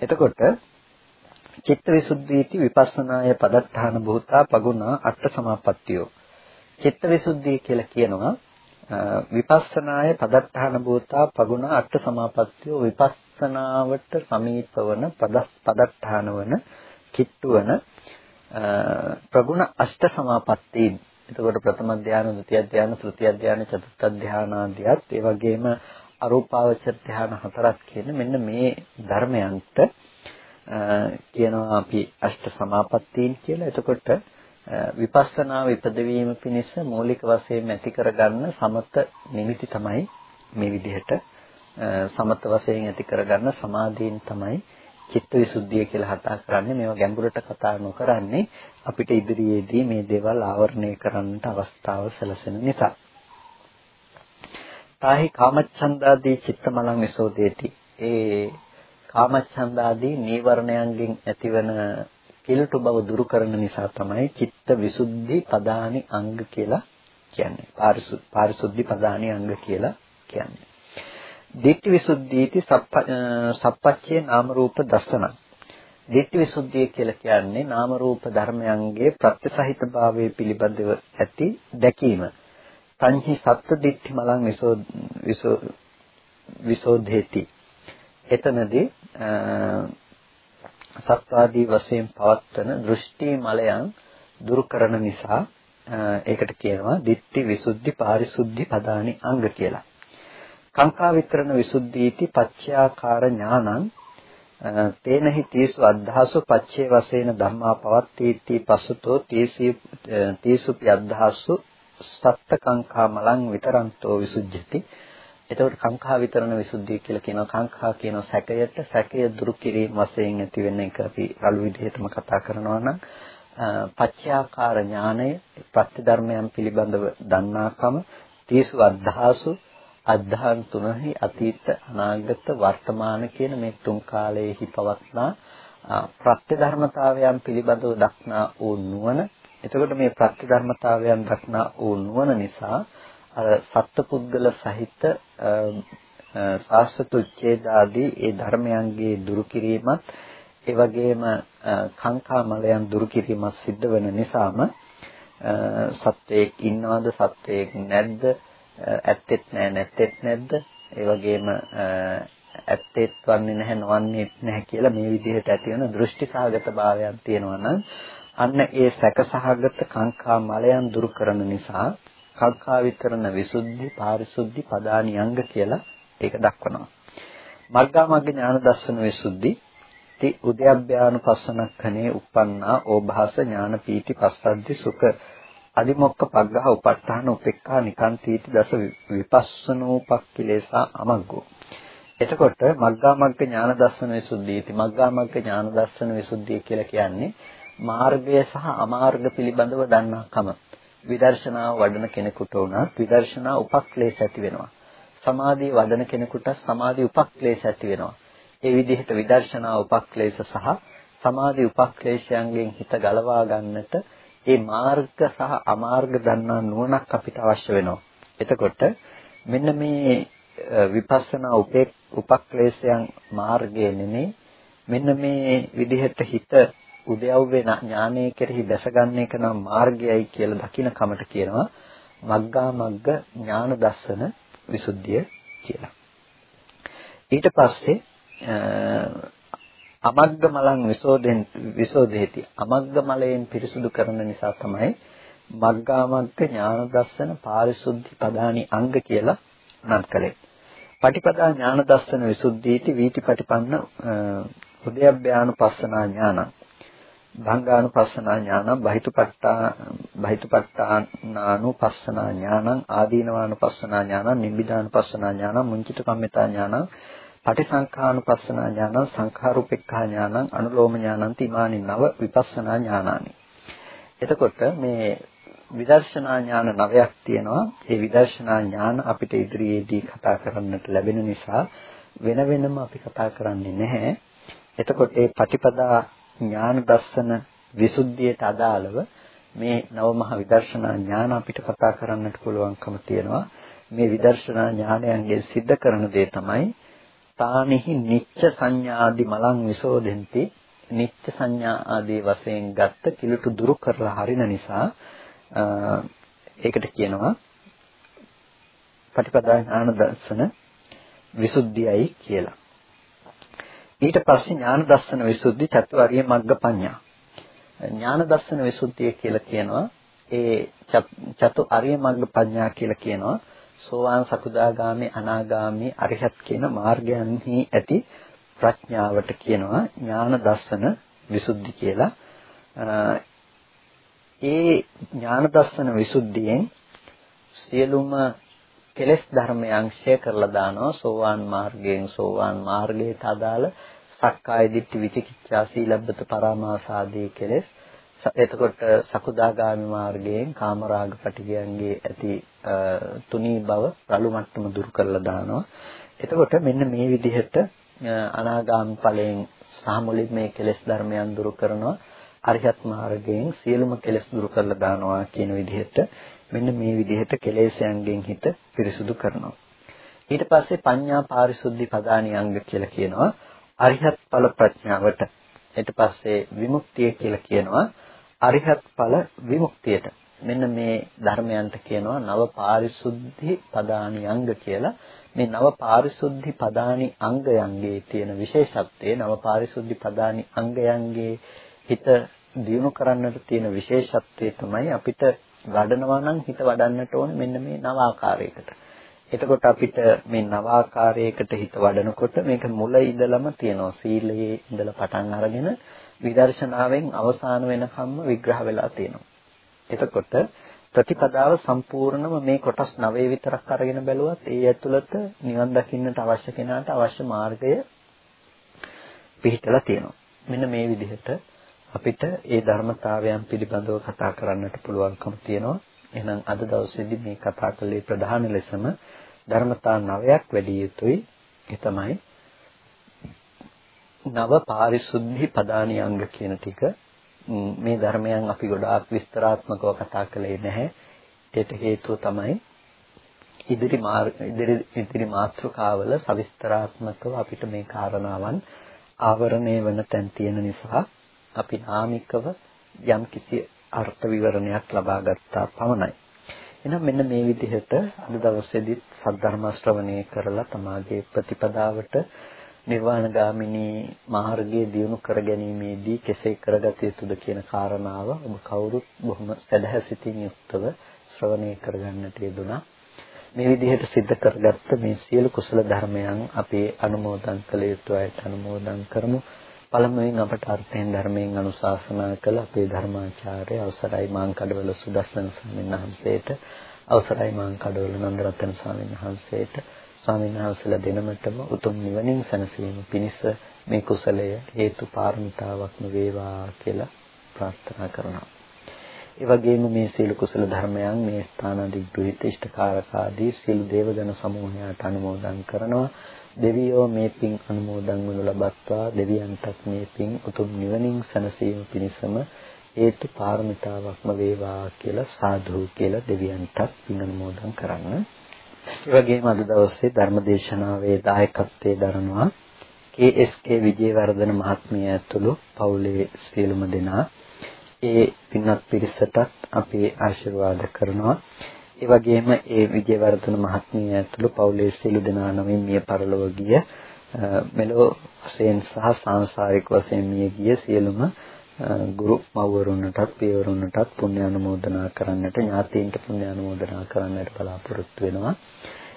එතකොට චිත්තවිසුද්ධීති විපස්සනාය පදත්තාන භූතා පගුණා අට්ඨ සමාපත්තියෝ. චිත්තවිසුද්ධිය කියලා කියනවා විපස්සනාය පදත්තාන භූතා පගුණා අට්ඨ සමාපත්තියෝ විපස්සනාවට සමීප වන පදත්තාන වන කිට්ටුවන ප්‍රගුණ අෂ්ට සමාපත්තීන් එතකොට ප්‍රථම ධානය, ဒုတိ ය ධානය, තෘතිය ධානය, චතුර්ථ ධානය ආදියත් ඒ වගේම අරූපාවචර ධානය හතරක් කියන මෙන්න මේ ධර්මයන්ට කියනවා අපි අෂ්ට සමාපත්තීන් කියලා. එතකොට විපස්සනාව ඉපදවීම පිණිස මූලික වශයෙන් ඇති කරගන්න සමත නිමිති තමයි මේ විදිහට සමත වශයෙන් ඇති කරගන්න සමාධීන් තමයි චිත්තවිසුද්ධිය කියලා කතා කරන්නේ මේවා ගැඹුරට කතා නොකරන්නේ අපිට ඉදිරියේදී මේ දේවල් ආවරණය කරන්නට අවස්ථාව සැලසෙන නිසා. තාහි කාමච්ඡන්දාදී චිත්තමලං විසෝදේති. ඒ කාමච්ඡන්දාදී නීවරණයන්ගෙන් ඇතිවන කිලුට බව දුරු කරන නිසා තමයි චිත්ත විසුද්ධි පදානි අංග කියලා කියන්නේ. පාරිශුද්ධි පදානි අංග කියලා කියන්නේ. දිට්ඨි විසුද්ධීති සප්පච්චේ නාම රූප දර්ශන. දිට්ඨි විසුද්ධිය කියලා කියන්නේ නාම රූප ධර්මයන්ගේ ප්‍රත්‍යසහිත භාවයේ පිළිබඳව ඇති දැකීම. සංහි සත්ත්‍ය දිට්ඨි මලං විසෝ විසෝධේති. එතනදී සත්වාදී වශයෙන් පවත්වන දෘෂ්ටි මලයන් දුරු කරන නිසා ඒකට කියනවා දිට්ඨි විසුද්ධි පාරිශුද්ධි පදානි අංග කියලා. කාංකා විතරණ විසුද්ධීති පච්චයාකාර ඥානං තේනහි තීසු අද්ධාසු පච්චේ වශයෙන් ධම්මා පවත්තීති පසුතෝ තීසී තීසුපි අද්ධාසු සත්ත කාංකා මලං විතරන්තෝ විසුද්ධිති. එතකොට කාංකා විතරණ විසුද්ධිය කියලා කියනවා. කාංකා කියන සැකයට සැකය දුරු කිරීම වශයෙන් ඇති වෙන එක අපි අලු විදිහටම කතා කරනවා නම් පච්චයාකාර ඥානය ප්‍රත්‍යධර්මයන් පිළිබඳව දන්නාකම තීසු අද්ධාසු අද්ධාන තුනෙහි අතීත අනාගත වර්තමාන කියන මේ තුන් කාලයේහි පවත්නා ප්‍රත්‍ය ධර්මතාවයන් පිළිබඳව දක්නා වූ නුවණ. එතකොට මේ ප්‍රත්‍ය ධර්මතාවයන් දක්නා වූ නුවණ නිසා අර සත්පුද්ගල සහිත සාස්වත උච්ඡේද ආදී ඒ ධර්මයන්ගේ දුරු කිරීමත් ඒ වගේම කාංකා මලයන් දුරු කිරීමත් සිද්ධ වෙන නිසාම සත්වයක් ඉන්නවද සත්වයක් නැද්ද ඇත්තෙත් නෑ නැත්තෙත් නැද්ද? ඒ වගේම ඇත්තෙත් වන්නේ නැහැ නොවන්නේත් නැහැ කියලා මේ විදිහට ඇති වෙන දෘෂ්ටි සහගත භාවයක් තියෙනවා නම් අන්න ඒ සැකසහගත කාංකා මලයන් දුරු කරන නිසා කාංකා විතරන විසුද්ධි පාරිශුද්ධි පදානියංග කියලා ඒක දක්වනවා. මග්ගා මග්ග ඥාන දර්ශන විසුද්ධි ති උද්‍යප්පයානුපස්සනක්ඛනේ uppannā ඕභාස ඥාන පීති පස්සද්ධි සුඛ අදිමොක්ක පග්ගහ උපට්ඨාන උපෙක්ඛා නිකාන්තීති දස විපස්සනෝපක්ඛිලේසා අමග්ගෝ. එතකොට මග්ගා මග්ග ඥාන දර්ශන විසුද්ධියති මග්ගා මග්ග ඥාන දර්ශන විසුද්ධිය කියලා කියන්නේ මාර්ගය සහ අමාර්ග පිළිබඳව දන්නාකම. විදර්ශනාව වඩන කෙනෙකුට උනත් විදර්ශනා උපක්ලේශ ඇති වෙනවා. සමාධිය වඩන කෙනෙකුට සමාධි උපක්ලේශ ඇති වෙනවා. ඒ විදිහට විදර්ශනා උපක්ලේශ සහ සමාධි උපක්ලේශයන්ගෙන් හිත ගලවා ගන්නට ඒ මාර්ග සහ අමාර්ග දන්නා නුවණක් අපිට අවශ්‍ය වෙනවා. එතකොට මෙන්න මේ විපස්සනා උපක්ලේශයන් මාර්ගය නෙමෙයි මෙන්න මේ විදිහට හිත උද්‍යව්වේ ඥානයේ කෙරෙහි දැසගන්න එක නම් මාර්ගයයි කියලා දකින කමට කියනවා මග්ගා මග්ග ඥාන දර්ශන විසුද්ධිය කියලා. ඊට පස්සේ අමග්ග මලං විසෝදෙන් විසෝදේති අමග්ග මලයෙන් පිරිසුදු කරන නිසා තමයි මග්ගාමග්ග ඥාන දර්ශන පාරිශුද්ධි පදානි අංග කියලා නම් කළේ. පටිපදා ඥාන දර්ශන විසුද්ධීති වීතිපටිපන්න උදයබ්බ්‍යානුපස්සනා ඥාන භංගානුපස්සනා ඥාන බහිතුපට්ඨා බහිතුපට්ඨානානුපස්සනා ඥාන ආදීනවානුපස්සනා ඥාන නිබ්බිදානුපස්සනා ඥාන මුංචිත කම්මිතා ඥාන පටිසංඛානුපස්සනා ඥානං සංඛාරුපෙක්ඛා ඥානං අනුලෝම ඥානං තිමානි නව විපස්සනා ඥානානි. එතකොට මේ විදර්ශනා ඥාන නවයක් තියෙනවා. ඒ විදර්ශනා ඥාන අපිට ඉදිරියේදී කතා කරන්නට ලැබෙන නිසා වෙන වෙනම අපි කතා කරන්නේ නැහැ. එතකොට මේ පටිපදා ඥාන දර්ශන විසුද්ධියට අදාළව මේ නවමහා විදර්ශනා ඥාන අපිට කතා කරන්නට පුළුවන්කම තියෙනවා. මේ විදර්ශනා ඥානයන්ගෙන් සිද්ධ කරන දේ තමයි තානෙහි නිච්ච සංඥාදි මලං විසෝදෙන්ති නිත්‍ය සංඥා ආදී වශයෙන් ගත්ත කිලුට දුරු කරලා හරින නිසා ඒකට කියනවා පටිපදා ඥාන දර්ශන විසුද්ධියයි කියලා. ඊට පස්සේ ඥාන දර්ශන විසුද්ධි චතුරාර්ය මග්ග පඤ්ඤා. ඥාන දර්ශන විසුද්ධිය කියලා කියනවා ඒ චතු අරිය මග්ග පඤ්ඤා කියලා කියනවා සෝවාන් සකුදාගාමි අනාගාමි අරිහත් කියන මාර්ගයන්හි ඇති ප්‍රඥාවට කියනවා ඥාන දර්ශන විසුද්ධි කියලා. ඒ ඥාන දර්ශන විසුද්ධියෙන් සියලුම කෙලෙස් ධර්මයන් ක්ෂය කරලා දානවා සෝවාන් මාර්ගයෙන් සෝවාන් මාර්ගයට අදාළ සක්කාය දිට්ඨි විචිකිච්ඡා සීලබ්බත පරාමාස ආදී කෙලෙස් එතකොට සකුදාගාමි මාර්ගයෙන් කාමරාග පටිගයන්ගේ ඇති තුනී බව රළු මට්ටම දුරු කරලා දානවා. එතකොට මෙන්න මේ විදිහට අනාගාමි ඵලයෙන් සාමුලින් මේ කෙලෙස් ධර්මයන් දුරු කරනවා. අරිහත් මාර්ගයෙන් සියලුම කෙලෙස් දුරු කරලා දානවා කියන විදිහට මෙන්න මේ විදිහට කෙලෙස්යන්ගෙන් හිත පිරිසුදු කරනවා. ඊට පස්සේ පඤ්ඤා පාරිශුද්ධි පදානියංග කියලා කියනවා. අරිහත් ඵල ප්‍රඥාවට. ඊට පස්සේ විමුක්තිය කියලා කියනවා. අරිහත් ඵල විමුක්තියට මෙන්න මේ ධර්මයන්ට කියනවා නව පාරිශුද්ධි පදානි අංග කියලා මේ නව පාරිශුද්ධි පදානි අංගයන්ගේ තියෙන විශේෂත්වය නව පාරිශුද්ධි පදානි අංගයන්ගේ හිත දියුණු කරන්නට තියෙන විශේෂත්වය තමයි අපිට වඩනවා නම් හිත වඩන්නට ඕනේ මෙන්න මේ නව ආකාරයකට. එතකොට අපිට මේ නව ආකාරයකට හිත වඩනකොට මේක මුල ඉඳලම තියෙනවා. සීලයේ ඉඳලා පටන් අරගෙන විදර්ශනාවෙන් අවසාන වෙනකම්ම විග්‍රහ වෙලා තියෙනවා. එතකොට ප්‍රතිපදාව සම්පූර්ණම මේ කොටස් 9 විතරක් අරගෙන බැලුවත් ඒ ඇතුළත නිවන් දකින්නට අවශ්‍ය කෙනාට අවශ්‍ය මාර්ගය පිහිටලා තියෙනවා. මෙන්න මේ විදිහට අපිට ඒ ධර්මතාවයන් පිළිබඳව කතා කරන්නට පුළුවන්කම තියෙනවා. එහෙනම් අද දවසේදී මේ කතා කළේ ප්‍රධාන ලෙසම ධර්මතා 9ක් වැඩි යුතුයි. ඒ තමයි නව පාරිශුද්ධි පදානි අංග කියන ටික මේ ධර්මයන් අපි ගොඩාක් විස්තරාත්මකව කතා කළේ නැහැ. ඒට හේතුව තමයි ඉදිරි ඉදිරි ඉදිරි මාතෘකාවල සවිස්තරාත්මකව අපිට මේ කාරණාවන් ආවරණය වෙන තැන් තියෙන නිසා අපි නාමිකව යම් කිසි අර්ථ විවරණයක් ලබා ගත්තා පමණයි. එහෙනම් මෙන්න මේ විදිහට අද දවසේදී සද්ධර්ම ශ්‍රවණය කරලා තමාගේ ප්‍රතිපදාවට නිර්වාණගාමිනී මාර්ගයේ දියුණු කර ගැනීමේදී කෙසේ කරගත යුතුද කියන කාරණාව ඔබ කවුරුත් බොහොම සදහසිතින් යුක්තව ශ්‍රවණය කරගන්නට යෙදුණා. මේ විදිහට සිද්ධ කරගත්ත මේ සියලු කුසල ධර්මයන් අපි අනුමෝදන් කළ යුතු අයට අනුමෝදන් කරමු. පළමුවෙන් අපට අර්ථයෙන් ධර්මයෙන් අනුශාසනා කළ අපේ ධර්මාචාර්ය අවසරයි මාංකඩවල සුදස්සන ස්වාමීන් වහන්සේට අවසරයි මාංකඩවල නන්දරත්න ස්වාමීන් වහන්සේට ස්වාමීන් වහන්සේලා දෙනමතම උතුම් නිවනින් සැනසීම පිණිස මේ කුසලය හේතු පාරමිතාවක්ම වේවා කියලා ප්‍රාර්ථනා කරනවා. ඒ වගේම මේ සීල කුසල ධර්මයන් මේ ස්ථානාදිග්‍රහිත ඉෂ්ඨකාරක ආදී සීල දේවගණ සමූහයට අනුමෝදන් කරනවා. දෙවියෝ මේ පින් අනුමෝදන් වනු ලබත්වා දෙවියන්ටත් මේ පින් උතුම් නිවනින් සැනසීම පිණිසම හේතු පාරමිතාවක්ම වේවා කියලා සාදු කියලා දෙවියන්ටත් පින් අනුමෝදන් කරන්න. ඒ වගේම අද දවසේ ධර්මදේශනාවේ දායකත්වයේ දරනවා KSK විජේවර්ධන මහත්මිය ඇතුළු පවුලේ සියලුම දෙනා ඒ පින්වත් පිරිසටත් අපි ආශිර්වාද කරනවා. ඒ වගේම ඒ විජේවර්ධන මහත්මිය ඇතුළු පවුලේ සියලු දෙනා නමින් මිය පරලොව ගිය මෙලෝ වශයෙන් සහ සාංශාරික වශයෙන් මිය ගිය සියලුම ගුරු මව්වරුන්ටත් පියවරුන්ටත් පුණ්‍ය අනුමෝදනා කරන්නට ඥාතීන්ට පුණ්‍ය අනුමෝදනා කරන්නට බලාපොරොත්තු වෙනවා.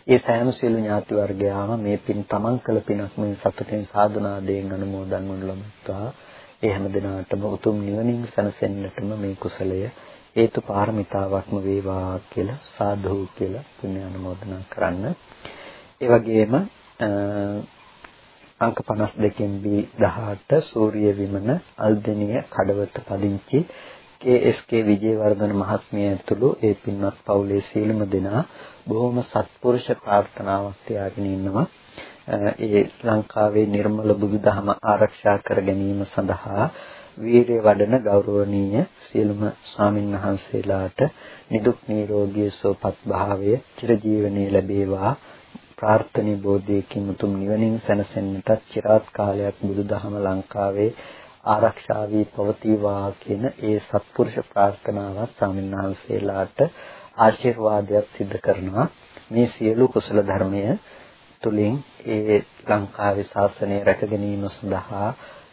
ඒ සෑම සියලු ඥාති වර්ගයාම මේ පින් තමන් කළ පිනක් මේ සතුටින් සාදුනාදයෙන් අනුමෝදන් වනු ලබත්වා ඒ හැම දිනාටම උතුම් නිවනින් සැනසෙන්නටම මේ කුසලය හේතු පාරමිතාවක්ම වේවා කියලා සාදු කියලා පුණ්‍ය අනුමෝදනා කරන්න. ඒ වගේම අංක 52කින් B18 සූර්ය විමන අල්දෙනිය කඩවත පදිංචි KSK විජේවර්ධන මහත්මිය ඇතුළු ඒ පින්වත් පවුලේ සියලුම දෙනා බොහොම සත්පුරුෂ ප්‍රාර්ථනාවක් තියාගෙන ඉන්නවා. ඒ ලංකාවේ නිර්මල බුදුදහම ආරක්ෂා කර ගැනීම සඳහා වීරිය වඩන ගෞරවනීය සියලුම ස්වාමින්වහන්සේලාට නිදුක් නිරෝගී සුවපත් භාවය චිරජීවනයේ ලැබේවා ප්‍රාර්ථනීය බෝධියකින් උතුම් නිවනින් සැනසෙන්නට চিරාත් කාලයක් බුදුදහම ලංකාවේ ආරක්ෂා වී පවතිවා කියන ඒ සත්පුරුෂ ප්‍රාර්ථනාවත් ස්වාමින්වහන්සේලාට ආශිර්වාදයක් සිදු කරනවා. මේ සියලු කුසල ධර්මය තුලින් ඒ ලංකාවේ ශාසනය රැක ගැනීම සඳහා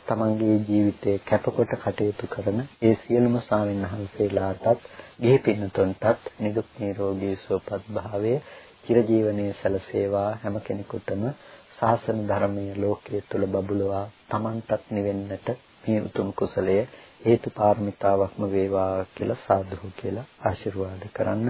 තමන්ගේ ජීවිතය කැපකොට කටයුතු කරන ඒ සියලුම ස්වාමින්වහන්සේලාටත් ගෙහි පින්නතුන්ටත් නිදුක් නිරෝගී සුවපත් භාවය චිරජීවනයේ සැලසේවා හැම කෙනෙකුටම ශාසන ධර්මයේ ලෝකයේ තුල බබළුවා තමන්ටත් නිවෙන්නට මේ උතුම් කුසලය හේතු පාරමිතාවක්ම වේවා කියලා සාදු කියලා ආශිර්වාද කරන්න.